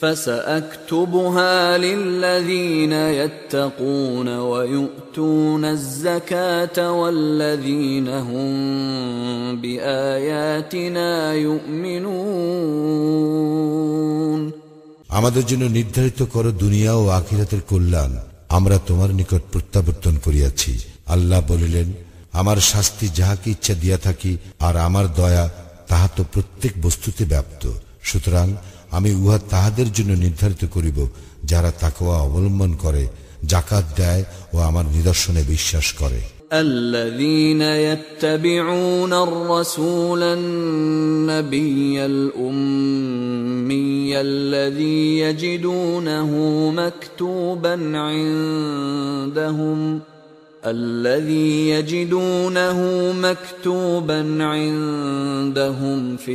فساكتبها للذين يتقون ويؤتون الزكاه والذين هم باياتنا يؤمنون আমাদের জন্য নির্ধারিত করো দুনিয়া ও আখিরাতের কল্যাণ আমরা তোমার নিকট প্রত্যাবর্তন করিয়াছি আল্লাহ বলিলেন আমার শাস্তি যাহাকে ইচ্ছা দিয়া থাকি আর আমার দয়া তাহা তো প্রত্যেক বস্তুতে ব্যাপ্ত সুতরাং আমি উহা তাহাদের জন্য নির্ধারিত করিব যারা তাকওয়া অবলম্বন করে জাকাত দেয় ও আমার নিদর্শনে বিশ্বাস করে الذين يتبعون الرسول النبي الأمي الذي يجدونه مكتوبا عندهم الذي يجدونه مكتوبا عندهم في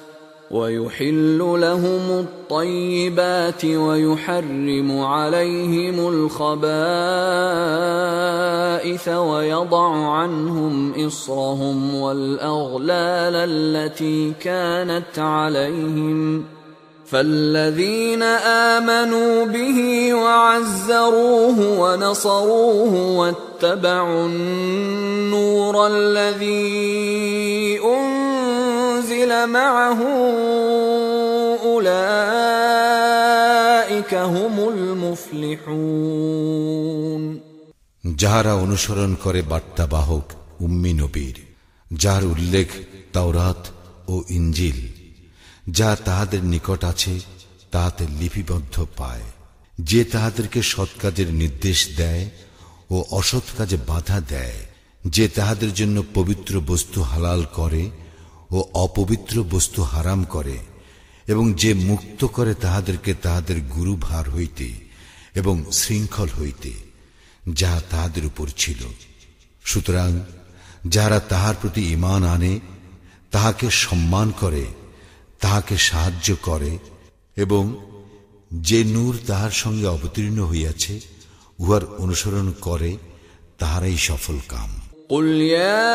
ويحل لهم الطيبات ويحرم عليهم الخبائث ويضع عنهم إصرهم والأغلال التي كانت عليهم فالذين امنوا به وعزروه ونصروه واتبعوا النور الذي انزل معه اولئك هم المفلحون যাহারা অনুসরণ করে বার্তাবাহক উম্মি নবীর যার উল্লেখ তাওরাত ও ইঞ্জিল যা তাহাদের নিকট আছে, তাহাতে লিপিবদ্ধ পায়। যে তাহাদেরকে সৎ কাজের নির্দেশ দেয় ও অসৎ কাজে বাধা দেয়, যে তাহাদের জন্য পবিত্র বস্তু হালাল করে ও অপবিত্র বস্তু হারাম করে, এবং যে মুক্ত করে তাহাদেরকে তাহাদের গুরু ভার হইতে এবং শৃঙ্খল হইতে যা তাহাদের উপর ছিল। সুতরাং যারা তাহার প্রতি ইমান আনে, তাহাকে সম্মান করে তাহাকে সাহায্য করে এবং যে নূর তাহার সঙ্গে অবতীর্ণ হইয়াছে উহার অনুসরণ করে তাহারাই সফল কাম قل يا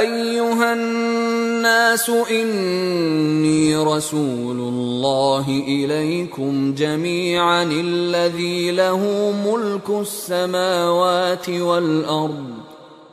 ايها الناس اني رسول الله اليكم جميعا الذي له ملك السماوات والارض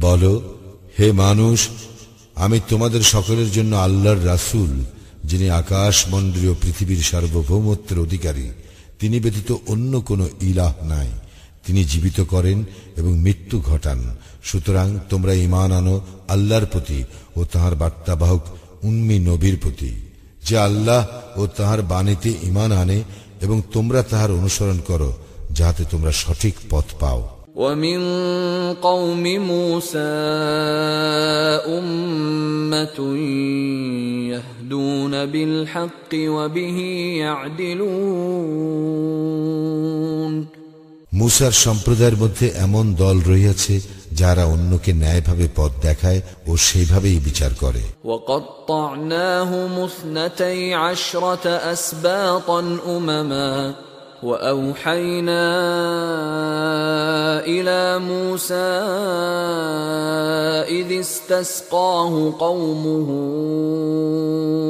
বলো, হে মানুষ, আমি তোমাদের সকলের জন্য আল্লাহর রাসূল, যিনি আকাশ মন্ডলীয় পৃথিবীর সার্বভৌমত্বের অধিকারী, তিনি ব্যতীত অন্য কোনো ইলাহ নাই। তিনি জীবিত করেন এবং মৃত্যু ঘটান। সুতরাং তোমরা ইমান আনো আল্লাহর প্রতি ও তাহার বার্তাবাহক উন্মি নবীর প্রতি। যে আল্লাহ ও তাহার বাণীতে ইমান আনে এবং তোমরা তাহার অনুসরণ করো যাহাতে তোমরা সঠিক পথ পাও ومن قوم موسى أمة يهدون بالحق وبه يعدلون মুসার সম্প্রদায়ের মধ্যে এমন দল রহিয়াছে যারা অন্যকে ন্যায়ভাবে পথ দেখায় ও সেইভাবেই বিচার করে وقطعناهم اثنتي عشرة أسباطا أمما وأوحينا إلى موسى إذ استسقاه قومه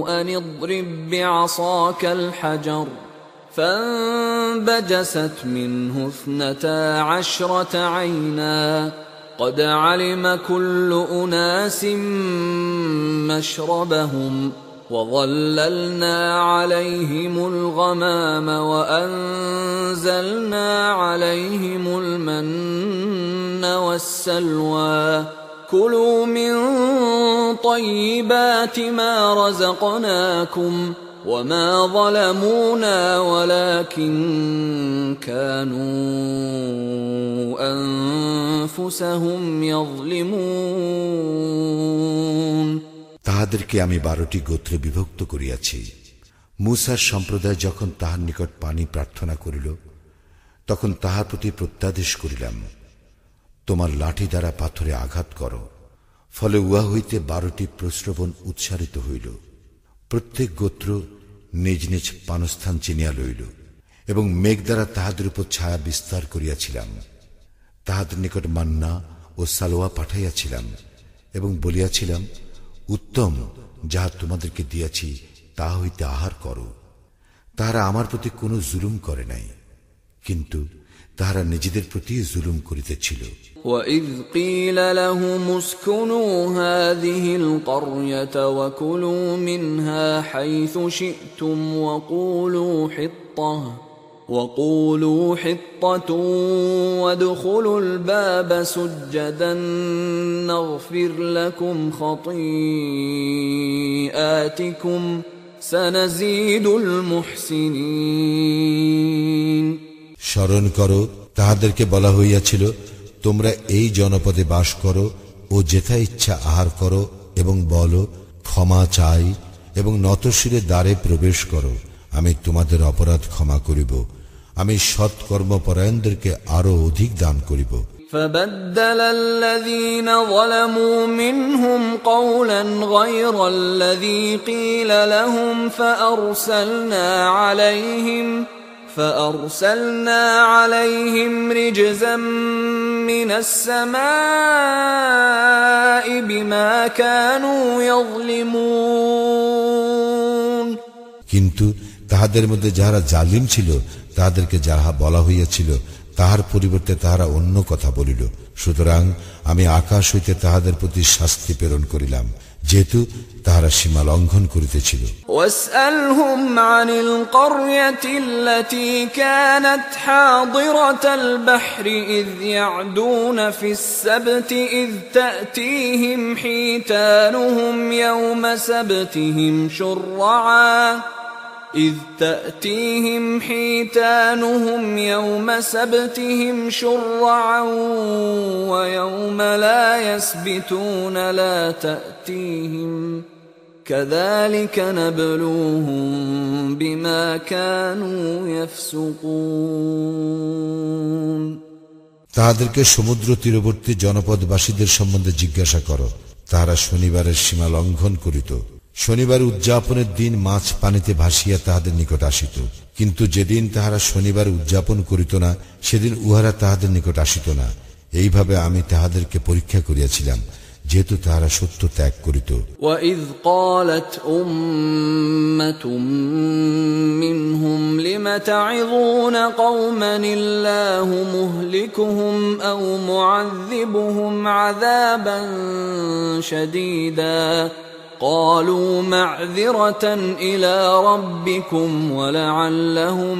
أن اضرب بعصاك الحجر فانبجست منه اثنتا عشرة عينا قد علم كل أناس مشربهم وظللنا عليهم الغمام وأنزلنا عليهم المن والسلوى. كلوا من طيبات ما رزقناكم وما ظلمونا ولكن كانوا أنفسهم يظلمون তাহাদেরকে আমি বারোটি গোত্রে বিভক্ত করিয়াছি মুসার সম্প্রদায় যখন তাহার নিকট পানি প্রার্থনা করিল তখন তাহার প্রতি প্রত্যাদেশ করিলাম তোমার লাঠি দ্বারা পাথরে আঘাত করো ফলে উহা হইতে বারোটি প্রশ্রবণ উৎসারিত হইল প্রত্যেক গোত্র নিজ নিজ পানস্থান চিনিয়া লইল, এবং মেঘ দ্বারা তাহাদের উপর ছায়া বিস্তার করিয়াছিলাম। তাহাদের নিকট মান্না ও সালোয়া পাঠাইয়াছিলাম, এবং বলিয়াছিলাম, উত্তম, যাহা তোমাদেরকে দিয়াছি, তা হইতে আহার করো। তাহারা আমার প্রতি কোনো জুলুম করে নাই। কিন্তু তাহারা নিজেদের প্রতি জুলুম করিতেছিল وإذ قيل لهم اسكنوا هذه القرية وكلوا منها حيث شئتم وقولوا حطة وقولوا حطة وادخلوا الباب سجدا نغفر لكم خطيئاتكم سنزيد المحسنين স্মরণ করো তাহাদেরকে বলা হইয়াছিল তোমরা এই জনপদে বাস করো ও যেথা ইচ্ছা আহার করো এবং বলো ক্ষমা চাই এবং নতশিরে দ্বারে প্রবেশ করো আমি তোমাদের অপরাধ ক্ষমা করিব আমি সৎকর্মপরায়ণদেরকে আরো অধিক দান করিব فبدل الذين ظلموا منهم قولا غير الذي قيل لهم فأرسلنا عليهم فأرسلنا عليهم رجزا من السماء بما كانوا يظلمون কিন্তু তাহাদের মধ্যে যাহারা জালিম ছিল তাহাদেরকে যাহা বলা হইয়াছিল তাহার পরিবর্তে তাহারা অন্য কথা বলিল সুতরাং আমি আকাশ হইতে তাহাদের প্রতি শাস্তি প্রেরণ করিলাম যেহেতু তাহারা সীমা লঙ্ঘন করিতেছিল واسألهم عن القرية التي كانت حاضرة البحر إذ يعدون في السبت إذ تأتيهم حيتانهم يوم سبتهم شرعا إذ تأتيهم حيتانهم يوم سبتهم شرعا ويوم لا يسبتون لا تأتيهم كذلك نبلوهم بما كانوا يفسقون তাহাদেরকে সমুদ্র তীরবর্তী জনপদবাসীদের সম্বন্ধে জিজ্ঞাসা করো তাহারা শনিবারের সীমা লঙ্ঘন করিত শনিবার উদযাপনের দিন মাছ পানিতে ভাসিয়া তাহাদের নিকট আসিত কিন্তু যেদিন তাহারা শনিবার উদযাপন করিত না সেদিন উহারা তাহাদের নিকট আসিত না এইভাবে আমি তাহাদেরকে পরীক্ষা করিয়াছিলাম যেহেতু তাহারা সত্য ত্যাগ করিত وإذ قالت أمة منهم لم تعظون قوما الله مهلكهم أو معذبهم عذابا شديدا قالوا معذرة إلى ربكم ولعلهم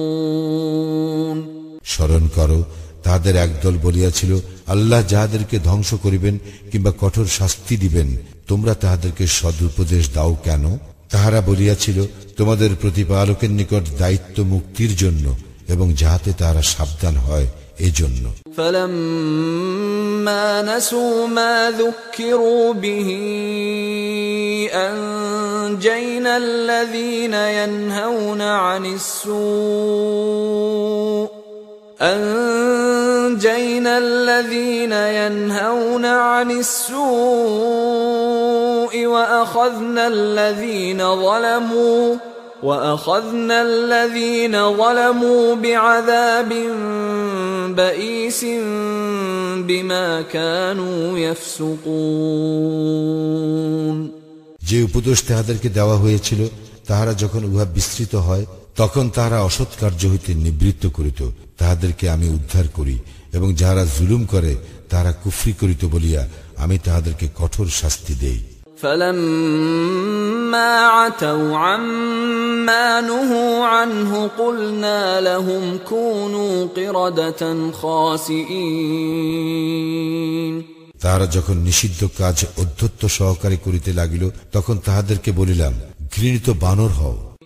يتقون স্মরণ করো তাহাদের একদল বলিয়াছিল আল্লাহ যাহাদেরকে ধ্বংস করিবেন কিংবা কঠোর শাস্তি দিবেন তোমরা তাহাদেরকে সদুপদেশ দাও কেন তাহারা বলিয়াছিল তোমাদের প্রতিপালকের নিকট দায়িত্ব মুক্তির জন্য এবং যাহাতে তাহারা সাবধান হয় এজন্য فلما نسوا ما ذكروا به أنجينا الذين ينهون عن السوء أنجينا الذين ينهون عن السوء وأخذنا الذين ظلموا وأخذنا الذين ظلموا بعذاب بئيس بما كانوا يفسقون যে উপদেশ তাহাদেরকে দেওয়া হয়েছিল তাহারা যখন উহা বিস্তৃত হয় তখন তাহারা অসৎ কার্য হইতে নিবৃত্ত করিত তাহাদেরকে আমি উদ্ধার করি এবং যাহারা জুলুম করে তাহারা কুফরি করিত বলিয়া আমি তাহাদেরকে কঠোর শাস্তি দেই فلما عتوا عما نهوا عنه قلنا لهم كونوا قردة خاسئين তাহারা যখন নিষিদ্ধ কাজ অধ্যত্ত সহকারে করিতে লাগিল তখন তাহাদেরকে বলিলাম ঘৃণিত বানর হও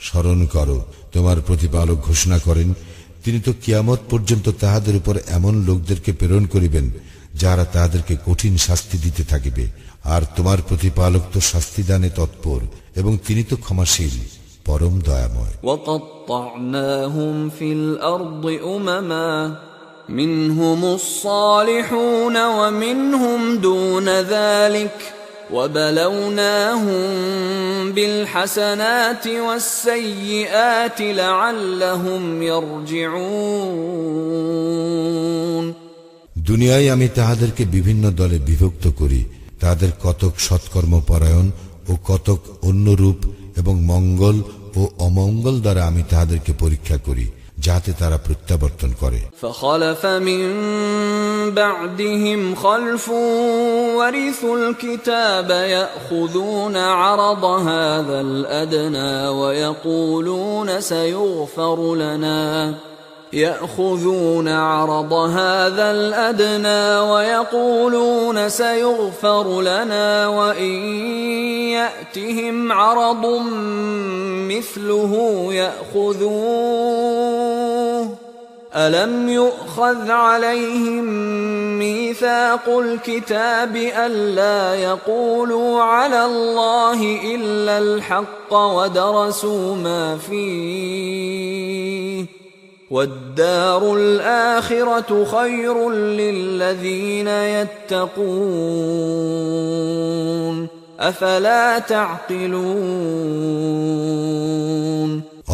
স্মরণ করো তোমার প্রতিপালক ঘোষণা করেন তিনি তো কিয়ামত পর্যন্ত তাহাদের উপর এমন লোকদেরকে প্রেরণ করিবেন যারা তাহাদেরকে কঠিন শাস্তি দিতে থাকিবে আর তোমার প্রতিপালক তো শাস্তি দানে তৎপর এবং তিনি তো ক্ষমাশীল পরম দয়াময় وقطعناهم في الارض امما منهم الصالحون ومنهم دون ذلك وبلوناهم بالحسنات والسيئات لعلهم يرجعون দুনিয়ায় আমি তাহাদেরকে বিভিন্ন দলে বিভক্ত করি তাদের কতক সৎকর্ম পরায়ণ ও কতক অন্যরূপ এবং মঙ্গল ও অমঙ্গল দ্বারা আমি তাহাদেরকে পরীক্ষা করি যাতে তারা প্রত্যাবর্তন করে فخلف من بعدهم خلف ورثوا الكتاب ياخذون عرض هذا الادنى ويقولون سيغفر لنا يأخذون عرض هذا الأدنى ويقولون سيغفر لنا وإن يأتهم عرض مثله يأخذوه. ألم يؤخذ عليهم ميثاق الكتاب الا يقولوا على الله إلا الحق ودرسوا ما فيه؟ والدار الآخرة خير للذين يتقون أفلا تعقلون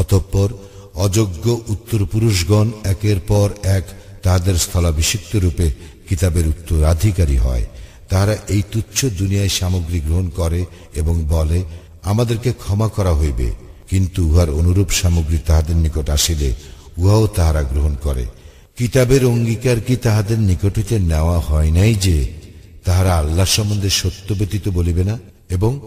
অতঃপর অযোগ্য উত্তর পুরুষগণ একের পর এক তাদের স্থলাভিষিক্ত রূপে কিতাবের উত্তরাধিকারী হয় তারা এই তুচ্ছ দুনিয়ায় সামগ্রী গ্রহণ করে এবং বলে আমাদেরকে ক্ষমা করা হইবে কিন্তু উহার অনুরূপ সামগ্রী তাহাদের নিকট আসিলে উহাও তাহারা গ্রহণ করে। কিতাবের অঙ্গীকার কি তাহাদের নিকট হইতে নেওয়া হয় নাই যে, তাহারা আল্লাহ সম্বন্ধে সত্য ব্যতীত বলিবে না, এবং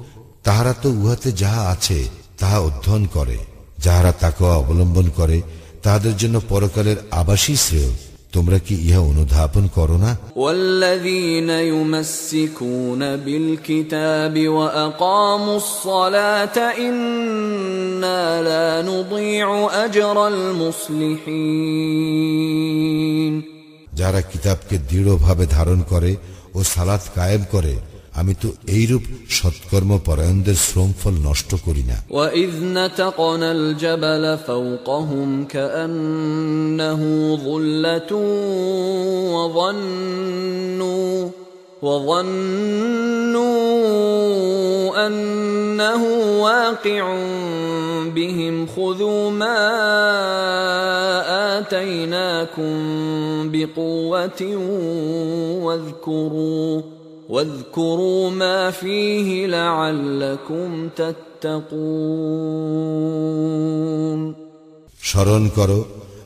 তাহারা তো উহাতে যাহা আছে, তাহা অধ্যয়ন করে। যাহারা তাকে অবলম্বন করে, তাহাদের জন্য পরকালের আবাসী শ্রেয়। তোমরা কি ইহা অনুধাবন করো না والذين يمسكون بالكتاب وأقاموا الصلاة إنا لا نضيع أجر المصلحين যারা কিতাবকে দৃঢ়ভাবে ধারণ করে ও সালাত কায়েম করে আমি তো এইরূপ সৎকর্ম পরায়ণদের শ্রমফল নষ্ট করি না وإذ نتقنا الجبل فوقهم كأنه ظلة وظنوا وظنوا أنه واقع بهم خذوا ما آتيناكم بقوة واذكروا واذكروا ما فيه لعلكم تتقون স্মরণ করো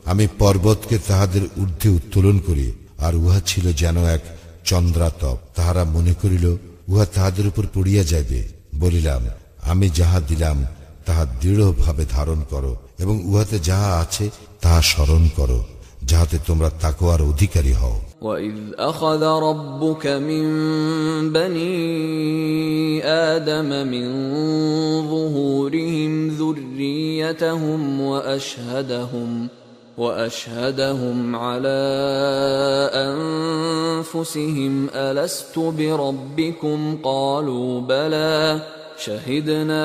আমি পর্বতকে তাহাদের ঊর্ধ্বে উত্তোলন করি আর উহা ছিল যেন এক চন্দ্রাতপ তাহারা মনে করিল উহা তাহাদের উপর পড়িয়া যাইবে বলিলাম আমি যাহা দিলাম তাহা দৃঢ়ভাবে ধারণ করো এবং উহাতে যাহা আছে তাহা স্মরণ করো যাহাতে তোমরা তাকোয়ার অধিকারী হও وإذ أخذ ربك من بني آدم من ظهورهم ذريتهم وأشهدهم وأشهدهم على أنفسهم ألست بربكم قالوا بلى شهدنا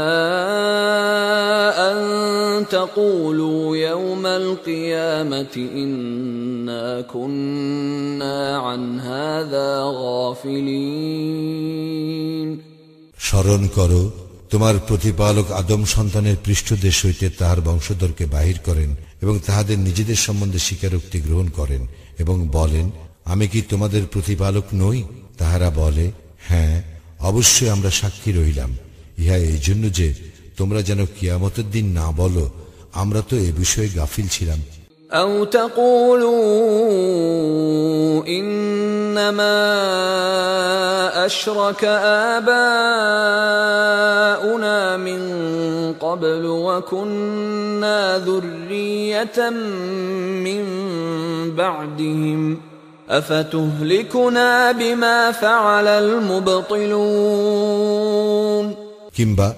أن تقولوا يوم القيامة إنا كنا عن هذا غافلين স্মরণ করো তোমার প্রতিপালক আদম সন্তানের পৃষ্ঠদেশ হইতে তাহার বংশধরকে বাহির করেন এবং তাহাদের নিজেদের সম্বন্ধে স্বীকারোক্তি গ্রহণ করেন এবং বলেন আমি কি তোমাদের প্রতিপালক নই তাহারা বলে হ্যাঁ অবশ্যই আমরা সাক্ষী রহিলাম ইহা এই জন্য যে তোমরা যেন কিয়ামতের দিন না বলো আমরা তো এ বিষয়ে গাফিল ছিলাম أو تقولوا إنما أشرك آباؤنا من قبل وكنا ذرية من بعدهم أفتهلكنا بما فعل المبطلون কিংবা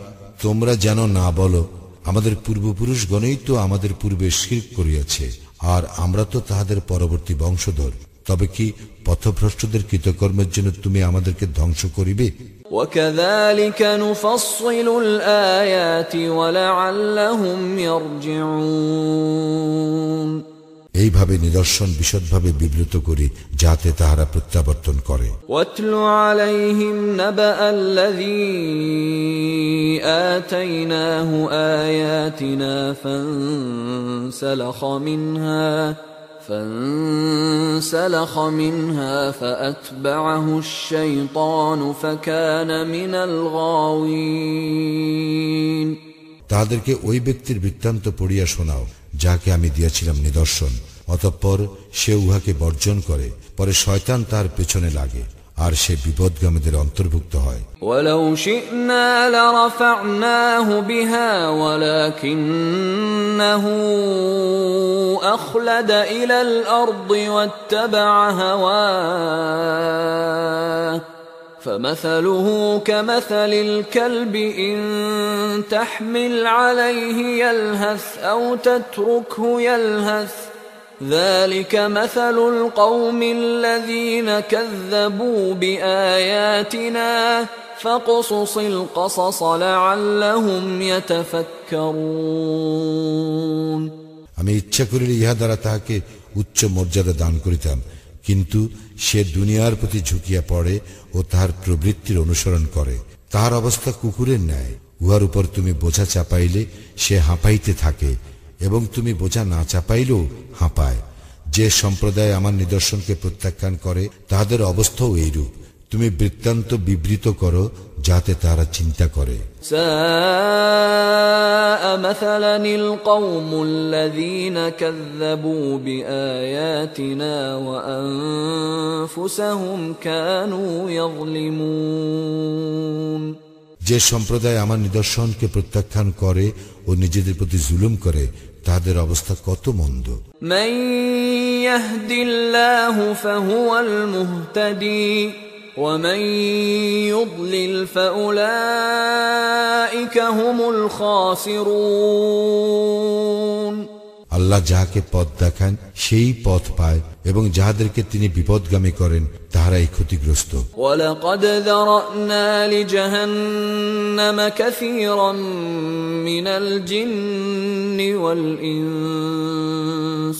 তোমরা যেন না বলো, আমাদের পূর্বপুরুষগণই তো আমাদের পূর্বে শির করিয়াছে, আর আমরা তো তাহাদের পরবর্তী বংশধর। তবে কি পথভ্রষ্টদের কৃতকর্মের জন্য তুমি আমাদেরকে ধ্বংস করিবে? ওয়ালাআল্লাহুম এইভাবে নিদর্শন বিশদভাবে বিবৃত করি যাতে তাহারা প্রত্যাবর্তন করে واتل عليهم نبأ الذي آتيناه آياتنا فانسلخ منها فانسلخ منها فأتبعه الشيطان فكان من الغاوين তাহাদেরকে ওই ব্যক্তির বৃত্তান্ত পড়িয়া শোনাও যাকে আমি দিয়েছিলাম নিদর্শন অতঃপর সে উহাকে বর্জন করে পরে শয়তান তার পেছনে লাগে আর সে বিপদগামীদের অন্তর্ভুক্ত হয় ولو شئنا لرفعناه بها ولكنه أخلد إلى الأرض واتبع هواه فمثله كمثل الكلب إن تحمل عليه يلهث أو تتركه يلهث ذلك مثل القوم الذين كذبوا بآياتنا فاقصص القصص لعلهم يتفكرون আমি ইচ্ছা করিলে ইহা দ্বারা তাহাকে উচ্চ মর্যাদা দান করিতাম কিন্তু সে দুনিয়ার প্রতি ঝুঁকিয়া পড়ে ও তাহার প্রবৃত্তির অনুসরণ করে। তাহার অবস্থা কুকুরের ন্যায়। উহার উপর তুমি বোঝা চাপাইলে সে হাঁপাইতে থাকে এবং তুমি বোঝা না চাপাইলেও হাঁপায়। যে সম্প্রদায় আমার নিদর্শনকে প্রত্যাখ্যান করে, তাহাদের অবস্থাও এইরূপ। তুমি বৃত্তান্ত বিবৃত করো যাতে তারা চিন্তা করে ساء مثلا القوم الذين كذبوا بآياتنا وأنفسهم كانوا يظلمون যে সম্প্রদায় আমার নিদর্শনকে প্রত্যাখ্যান করে ও নিজেদের প্রতি জুলুম করে তাদের অবস্থা কত মন্দ من يهد الله فهو المهتدي ومن يضلل فأولئك هم الخاسرون আল্লাহ যাহাকে পথ দেখান সেই পথ পায় এবং যাহাদেরকে তিনি বিপদগামী করেন তাহারাই ক্ষতিগ্রস্ত ولقد ذرأنا لجهنم كثيرا من الجن والإنس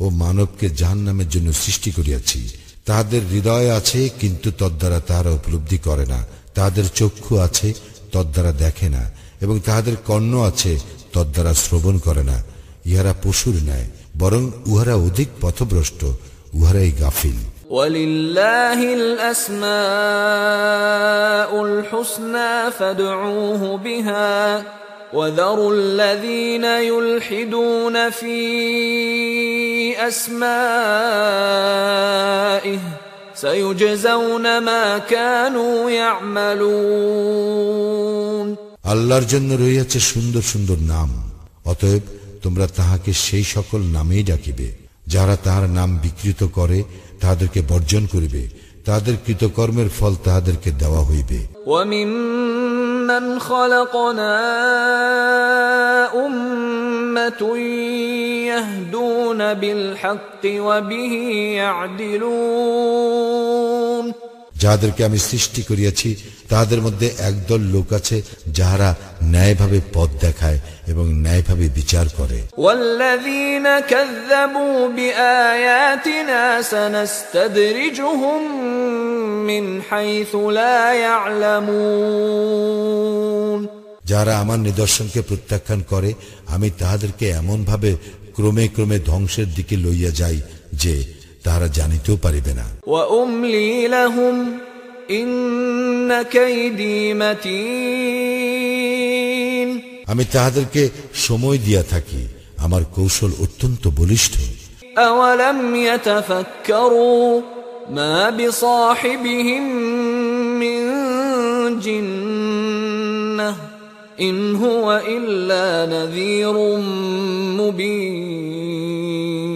ও মানবকে জাহান্নামের জন্য সৃষ্টি করিয়াছি তাহাদের হৃদয় আছে কিন্তু তদ্বারা তাহারা উপলব্ধি করে না তাহাদের চক্ষু আছে তদ্বারা দেখে না এবং তাহাদের কর্ণ আছে তদ্বারা শ্রবণ করে না ইহারা পশুর ন্যায় বরং উহারা অধিক পথভ্রষ্ট উহারাই গাফিল ولله الأسماء الحسنى فادعوه بها وذروا الذين يلحدون في أسمائه سيجزون ما كانوا يعملون আল্লাহর জন্য রইয়াছে সুন্দর সুন্দর নাম অতএব তোমরা তাহাকে সেই সকল নামেই ডাকিবে যারা তাহার নাম বিকৃত করে তাহাদেরকে বর্জন করিবে তাহাদের কৃতকর্মের ফল তাহাদেরকে দেওয়া হইবে وممن خلقنا أمة يهدون بالحق وبه يعدلون. যাহাদেরকে আমি সৃষ্টি করিয়াছি তাহাদের মধ্যে একদল লোক আছে যাহারা ন্যায়ভাবে পথ দেখায় এবং ন্যায়ভাবে বিচার করে। যারা আমার নিদর্শনকে প্রত্যাখ্যান করে আমি তাহাদেরকে এমনভাবে ক্রমে ক্রমে ধ্বংসের দিকে লইয়া যাই যে তাহারা জানিতেও পারিবে না وأملي لهم إن كيدي متين আমি তাহাদেরকে সময় দিয়া থাকি আমার কৌশল অত্যন্ত বলিষ্ঠ أولم يتفكروا ما بصاحبهم من جنة إن هو إلا نذير مبين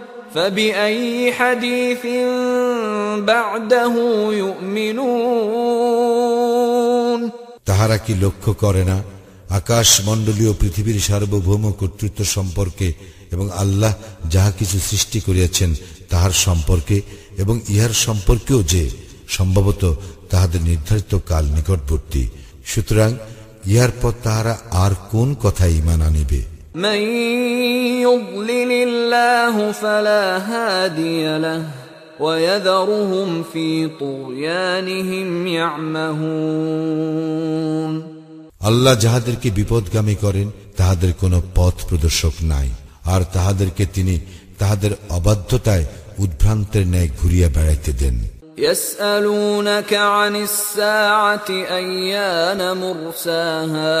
فبأي حديث بعده يؤمنون তাহারা কি লক্ষ্য করে না আকাশ মণ্ডলীয় পৃথিবীর সার্বভৌম কর্তৃত্ব সম্পর্কে এবং আল্লাহ যাহা কিছু সৃষ্টি করিয়াছেন তাহার সম্পর্কে এবং ইহার সম্পর্কেও যে সম্ভবত তাহাদের নির্ধারিত কাল নিকটবর্তী সুতরাং ইহার পর তাহারা আর কোন কথা ইমান আনিবে من يضلل الله فلا هادي له ويذرهم في طغيانهم يعمهون আল্লাহ যাহাদেরকে বিপদগামী করেন তাহাদের কোনো পথ প্রদর্শক নাই আর তাহাদেরকে তিনি তাহাদের অবাধ্যতায় উদ্ভ্রান্তের ন্যায় ঘুরিয়া বেড়াইতে দেন يسألونك عن الساعة أيان مرساها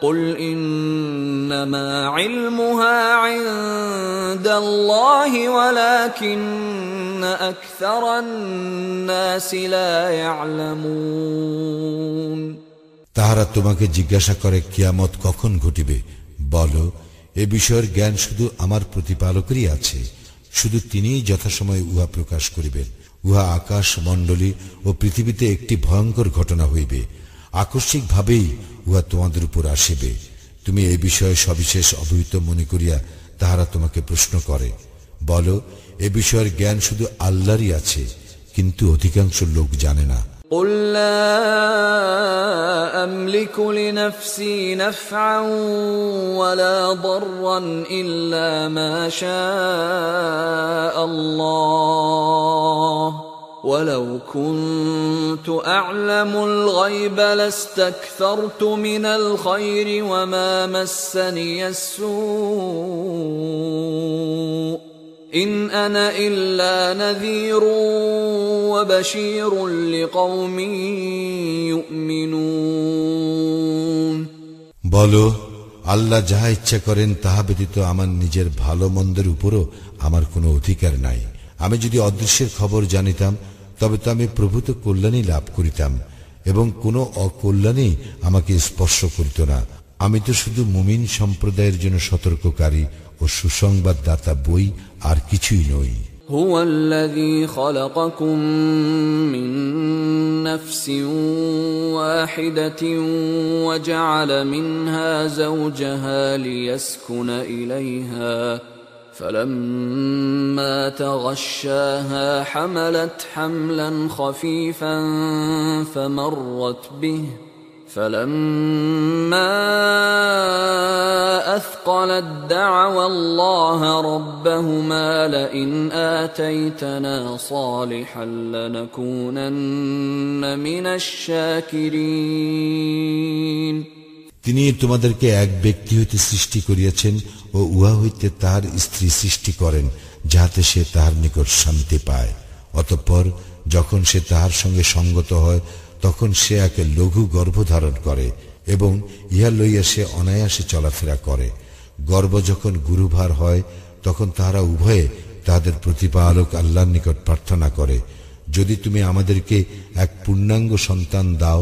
قل إنما علمها عند الله ولكن أكثر الناس لا يعلمون তাহারা তোমাকে জিজ্ঞাসা করে কিয়ামত কখন ঘটিবে বলো এ বিষয়ের জ্ঞান শুধু আমার প্রতিপালকেরই আছে শুধু তিনিই যথাসময়ে উহা প্রকাশ করিবেন উহা আকাশ মণ্ডলী ও পৃথিবীতে একটি ভয়ঙ্কর ঘটনা হইবে আকস্মিকভাবেই উহা তোমাদের উপর আসিবে তুমি এ বিষয়ে সবিশেষ অবহিত মনে করিয়া তাহারা তোমাকে প্রশ্ন করে বলো এ বিষয়ের জ্ঞান শুধু আল্লাহরই আছে কিন্তু অধিকাংশ লোক জানে না قل لا أملك لنفسي نفعا ولا ضرا إلا ما شاء الله ولو كنت أعلم الغيب لاستكثرت من الخير وما مسني السوء إن أنا إلا نذير وبشير لقوم يؤمنون বলো আল্লাহ যাহা ইচ্ছা করেন তাহা ব্যতীত আমার নিজের ভালো মন্দের উপরও আমার কোনো অধিকার নাই আমি যদি অদৃশ্যের খবর জানিতাম তবে তো আমি প্রভূত কল্যাণই লাভ করিতাম এবং কোনো অকল্যাণই আমাকে স্পর্শ করিত না আমি তো শুধু মুমিন সম্প্রদায়ের জন্য সতর্ককারী ও সুসংবাদদাতা বই আর কিছুই নই هو الذي خلقكم من نفس واحدة وجعل منها زوجها ليسكن إليها فلما تغشاها حملت حملا خفيفا فمرت به فلما أثقلت دعوى الله ربهما لئن آتيتنا صالحا لنكونن من الشاكرين তিনি তোমাদেরকে এক ব্যক্তি হইতে সৃষ্টি করিয়াছেন ও উহা হইতে তাহার স্ত্রী সৃষ্টি করেন, যাহাতে সে তাহার নিকট শান্তি পায়। অতঃপর যখন সে তাহার সঙ্গে সঙ্গত হয়, তখন সে একে লঘু গর্ভ ধারণ করে এবং ইহা লইয়া সে অনায়াসে চলাফেরা করে। গর্ব যখন গুরুভার হয়, তখন তাহারা উভয়ে তাহাদের প্রতিপালক আল্লাহর নিকট প্রার্থনা করে, যদি তুমি আমাদেরকে এক পূর্ণাঙ্গ সন্তান দাও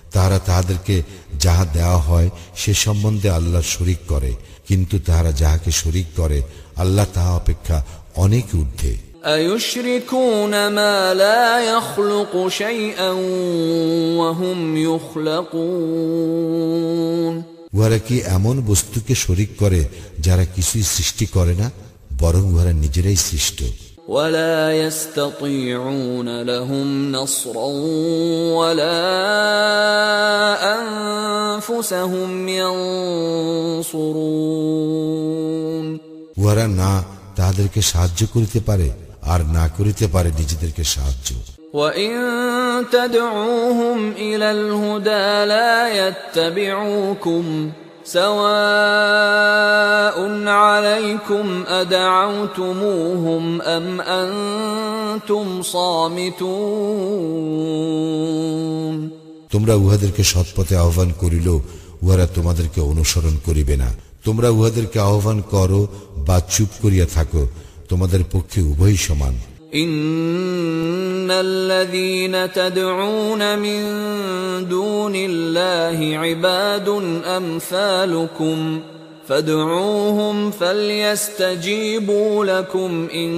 তাহারা তাহাদেরকে যাহা দেওয়া হয় সে সম্বন্ধে আল্লাহর শরিক করে কিন্তু তাহারা যাহাকে শরিক করে আল্লাহ তাহা অপেক্ষা অনেক ঊর্ধ্বে أيشركون ما لا يخلق شيئا وهم يخلقون উহারা কি এমন বস্তুকে শরিক করে যারা কিছুই সৃষ্টি করে না বরং উহারা নিজেরাই সৃষ্ট ولا يستطيعون لهم نصرا ولا أنفسهم ينصرون উহারা না তাহাদেরকে সাহায্য করিতে পারে আর না করিতে পারে নিজেদেরকে সাহায্য وإن تدعوهم إلى الهدى لا يتبعوكم سواء عليكم أدعوتموهم أم أنتم صامتون তোমরা উহাদেরকে সৎপথে আহ্বান করিল উহারা তোমাদেরকে অনুসরণ করিবে না তোমরা উহাদেরকে আহ্বান করো বা চুপ করিয়া থাকো তোমাদের পক্ষে উভয়ই সমান إن الذين تدعون من دون الله عباد أمثالكم فادعوهم فليستجيبوا لكم إن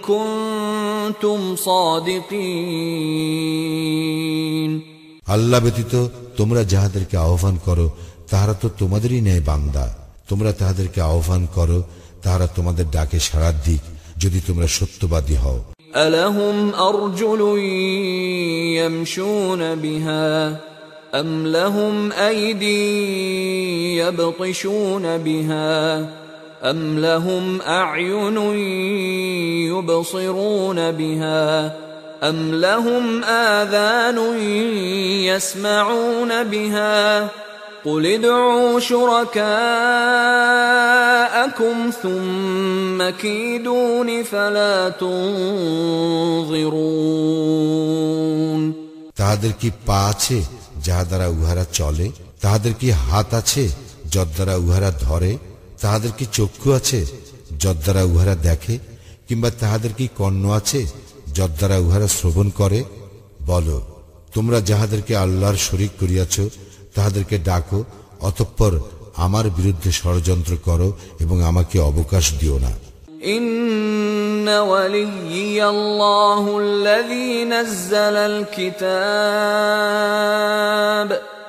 كنتم صادقين আল্লাহ ব্যতীত তোমরা যাহাদেরকে আহ্বান করো তাহারা তো তোমাদেরই ন্যায় বান্দা তোমরা তাহাদেরকে আহ্বান করো তাহারা তোমাদের ডাকে সাড়া দিক যদি তোমরা সত্যবাদী হও আলাহুম আরজুলুন ইয়ামশুনা বিহা আম লাহুম আইদি ইয়াবতিশুনা বিহা আম লাহুম আ'ইউনুন ইউবসিরুনা বিহা আম লাহুম আযানুন ইয়াসমাউনা বিহা قل ادعوا شركاءكم ثم كيدون فلا تنظرون তাহাদের কি পা আছে যাহা দ্বারা উহারা চলে তাহাদের কি হাত আছে যদ দ্বারা উহারা ধরে তাহাদের কি চক্ষু আছে যদ দ্বারা উহারা দেখে কিংবা তাহাদের কি কর্ণ আছে যদ দ্বারা উহারা শ্রবণ করে বলো তোমরা যাহাদেরকে আল্লাহর শরিক করিয়াছ তাহাদেরকে ডাকো অতঃপর আমার বিরুদ্ধে ষড়যন্ত্র করো এবং আমাকে অবকাশ দিও না إن وليي الله الذي نزل الكتاب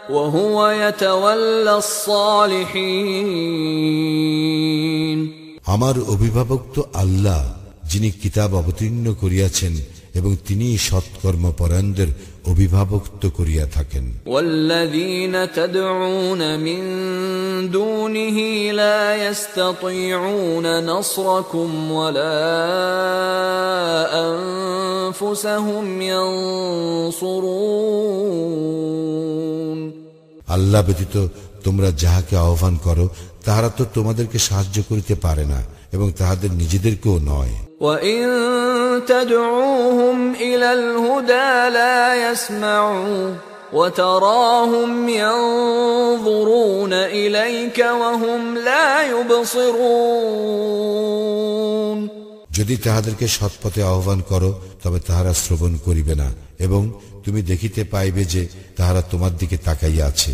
وهو يتولى الصالحين আমার অভিভাবক তো আল্লাহ যিনি কিতাব অবতীর্ণ করিয়াছেন এবং তিনি সৎকর্মপরায়ণদের অভিভাবকত্ব করিয়া থাকেন والذين تدعون من دونه لا يستطيعون نصركم ولا أنفسهم ينصرون আল্লাহ ব্যতীত তোমরা যাহাকে আহ্বান করো তাহারা তো তোমাদেরকে সাহায্য করিতে পারে না এবং তাহাদের নিজেদেরকেও নয় وإن تدعوهم إلى الهدى لا يسمعوا وتراهم ينظرون إليك وهم لا يبصرون যদি তাহাদেরকে সৎপথে আহ্বান করো তবে তাহারা শ্রবণ করিবে না এবং তুমি দেখিতে পাইবে যে তাহারা তোমার দিকে তাকাইয়া আছে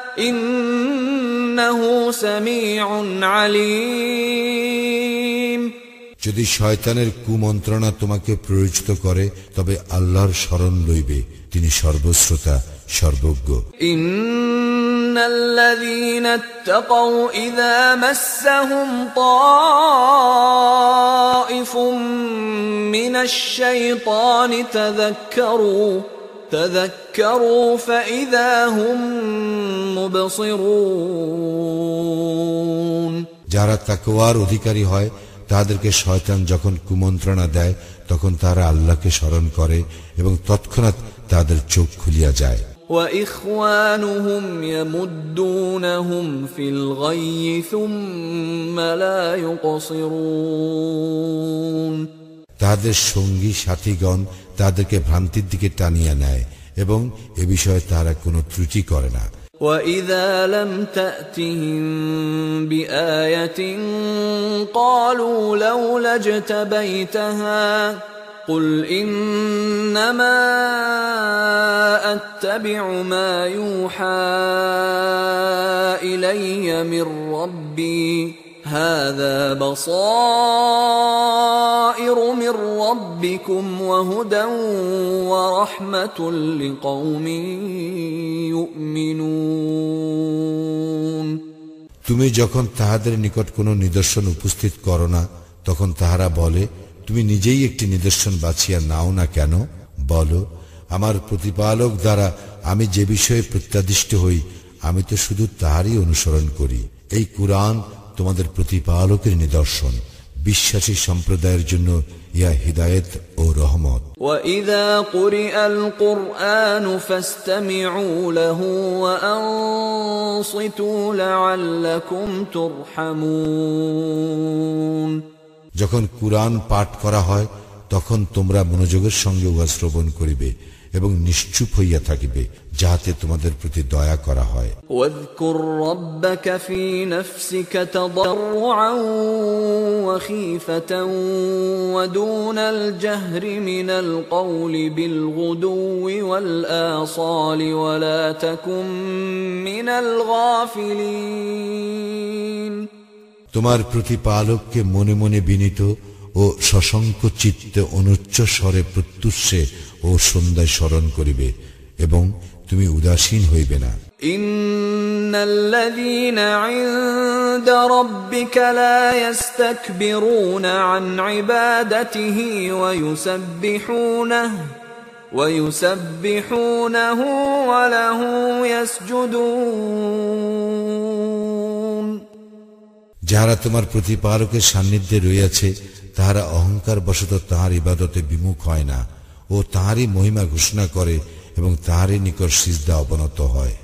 যদি শয়তানের কুমন্ত্রণা তোমাকে প্রয়োজিত করে তবে আল্লাহর স্মরণ লইবে তিনি সর্বশ্রোতা সর্বজ্ঞ إن الذين اتقوا إذا مسهم طائف من الشيطان تذكروا تذكروا فإذا هم مبصرون যারা তাকওয়ার অধিকারী হয় তাদেরকে শয়তান যখন কুমন্ত্রণা দেয় তখন তারা আল্লাহকে স্মরণ করে এবং তৎক্ষণাৎ তাদের চোখ খুলিয়া যায় واخوانهم يمدونهم في الغي ثم لا يقصرون তাহাদের সঙ্গী সাথীগণ তাদেরকে ভ্রান্তির দিকে টানিয়া নেয় এবং এ বিষয়ে তারা কোনো ত্রুটি করে না واذا لم تاتهم بايه قالوا لولا اجتبيتها قل انما اتبع ما يوحى الي من ربي هذا بصائر من ربكم وهدى ورحمه لقوم يؤمنون তুমি যখন তাহাদের নিকট কোনো নিদর্শন উপস্থিত করো না তখন তাহারা বলে তুমি নিজেই একটি নিদর্শন বাছিয়া নাও না কেন বলো আমার প্রতিপালক দ্বারা আমি যে বিষয়ে প্রত্যাদিষ্ট হই আমি তো শুধু তাহারই অনুসরণ করি এই কুরআন তোমাদের প্রতিপালকের নিদর্শন বিশ্বাসী সম্প্রদায়ের জন্য ইয়া হিদায়েত ও রহমত واذا قرئ القران فاستمعوا له وانصتوا لعلكم ترحمون যখন কুরআন পাঠ করা হয় তখন তোমরা মনোযোগের সঙ্গে উহা শ্রবণ করিবে এবং নিশ্চুপ হইয়া থাকিবে যাহাতে তোমাদের প্রতি দয়া করা হয় واذكر ربك في نفسك تضرعا وخيفة ودون الجهر من القول بالغدو والآصال ولا تكن من الغافلين তোমার প্রতিপালককে মনে মনে বিনীত ও সশঙ্ক চিত্তে অনুচ্চ স্বরে প্রত্যুষে ও সন্ধ্যায় স্মরণ করিবে এবং তুমি উদাসীন হইবে না। যাহারা যারা তোমার প্রতিপারকের সান্নিধ্যে রইয়াছে তাহারা অহংকার বশত তাহার ইবাদতে বিমুখ হয় না। ও তাহারই মহিমা ঘোষণা করে এবং তাহারই নিকট সিজদা অবনত হয়।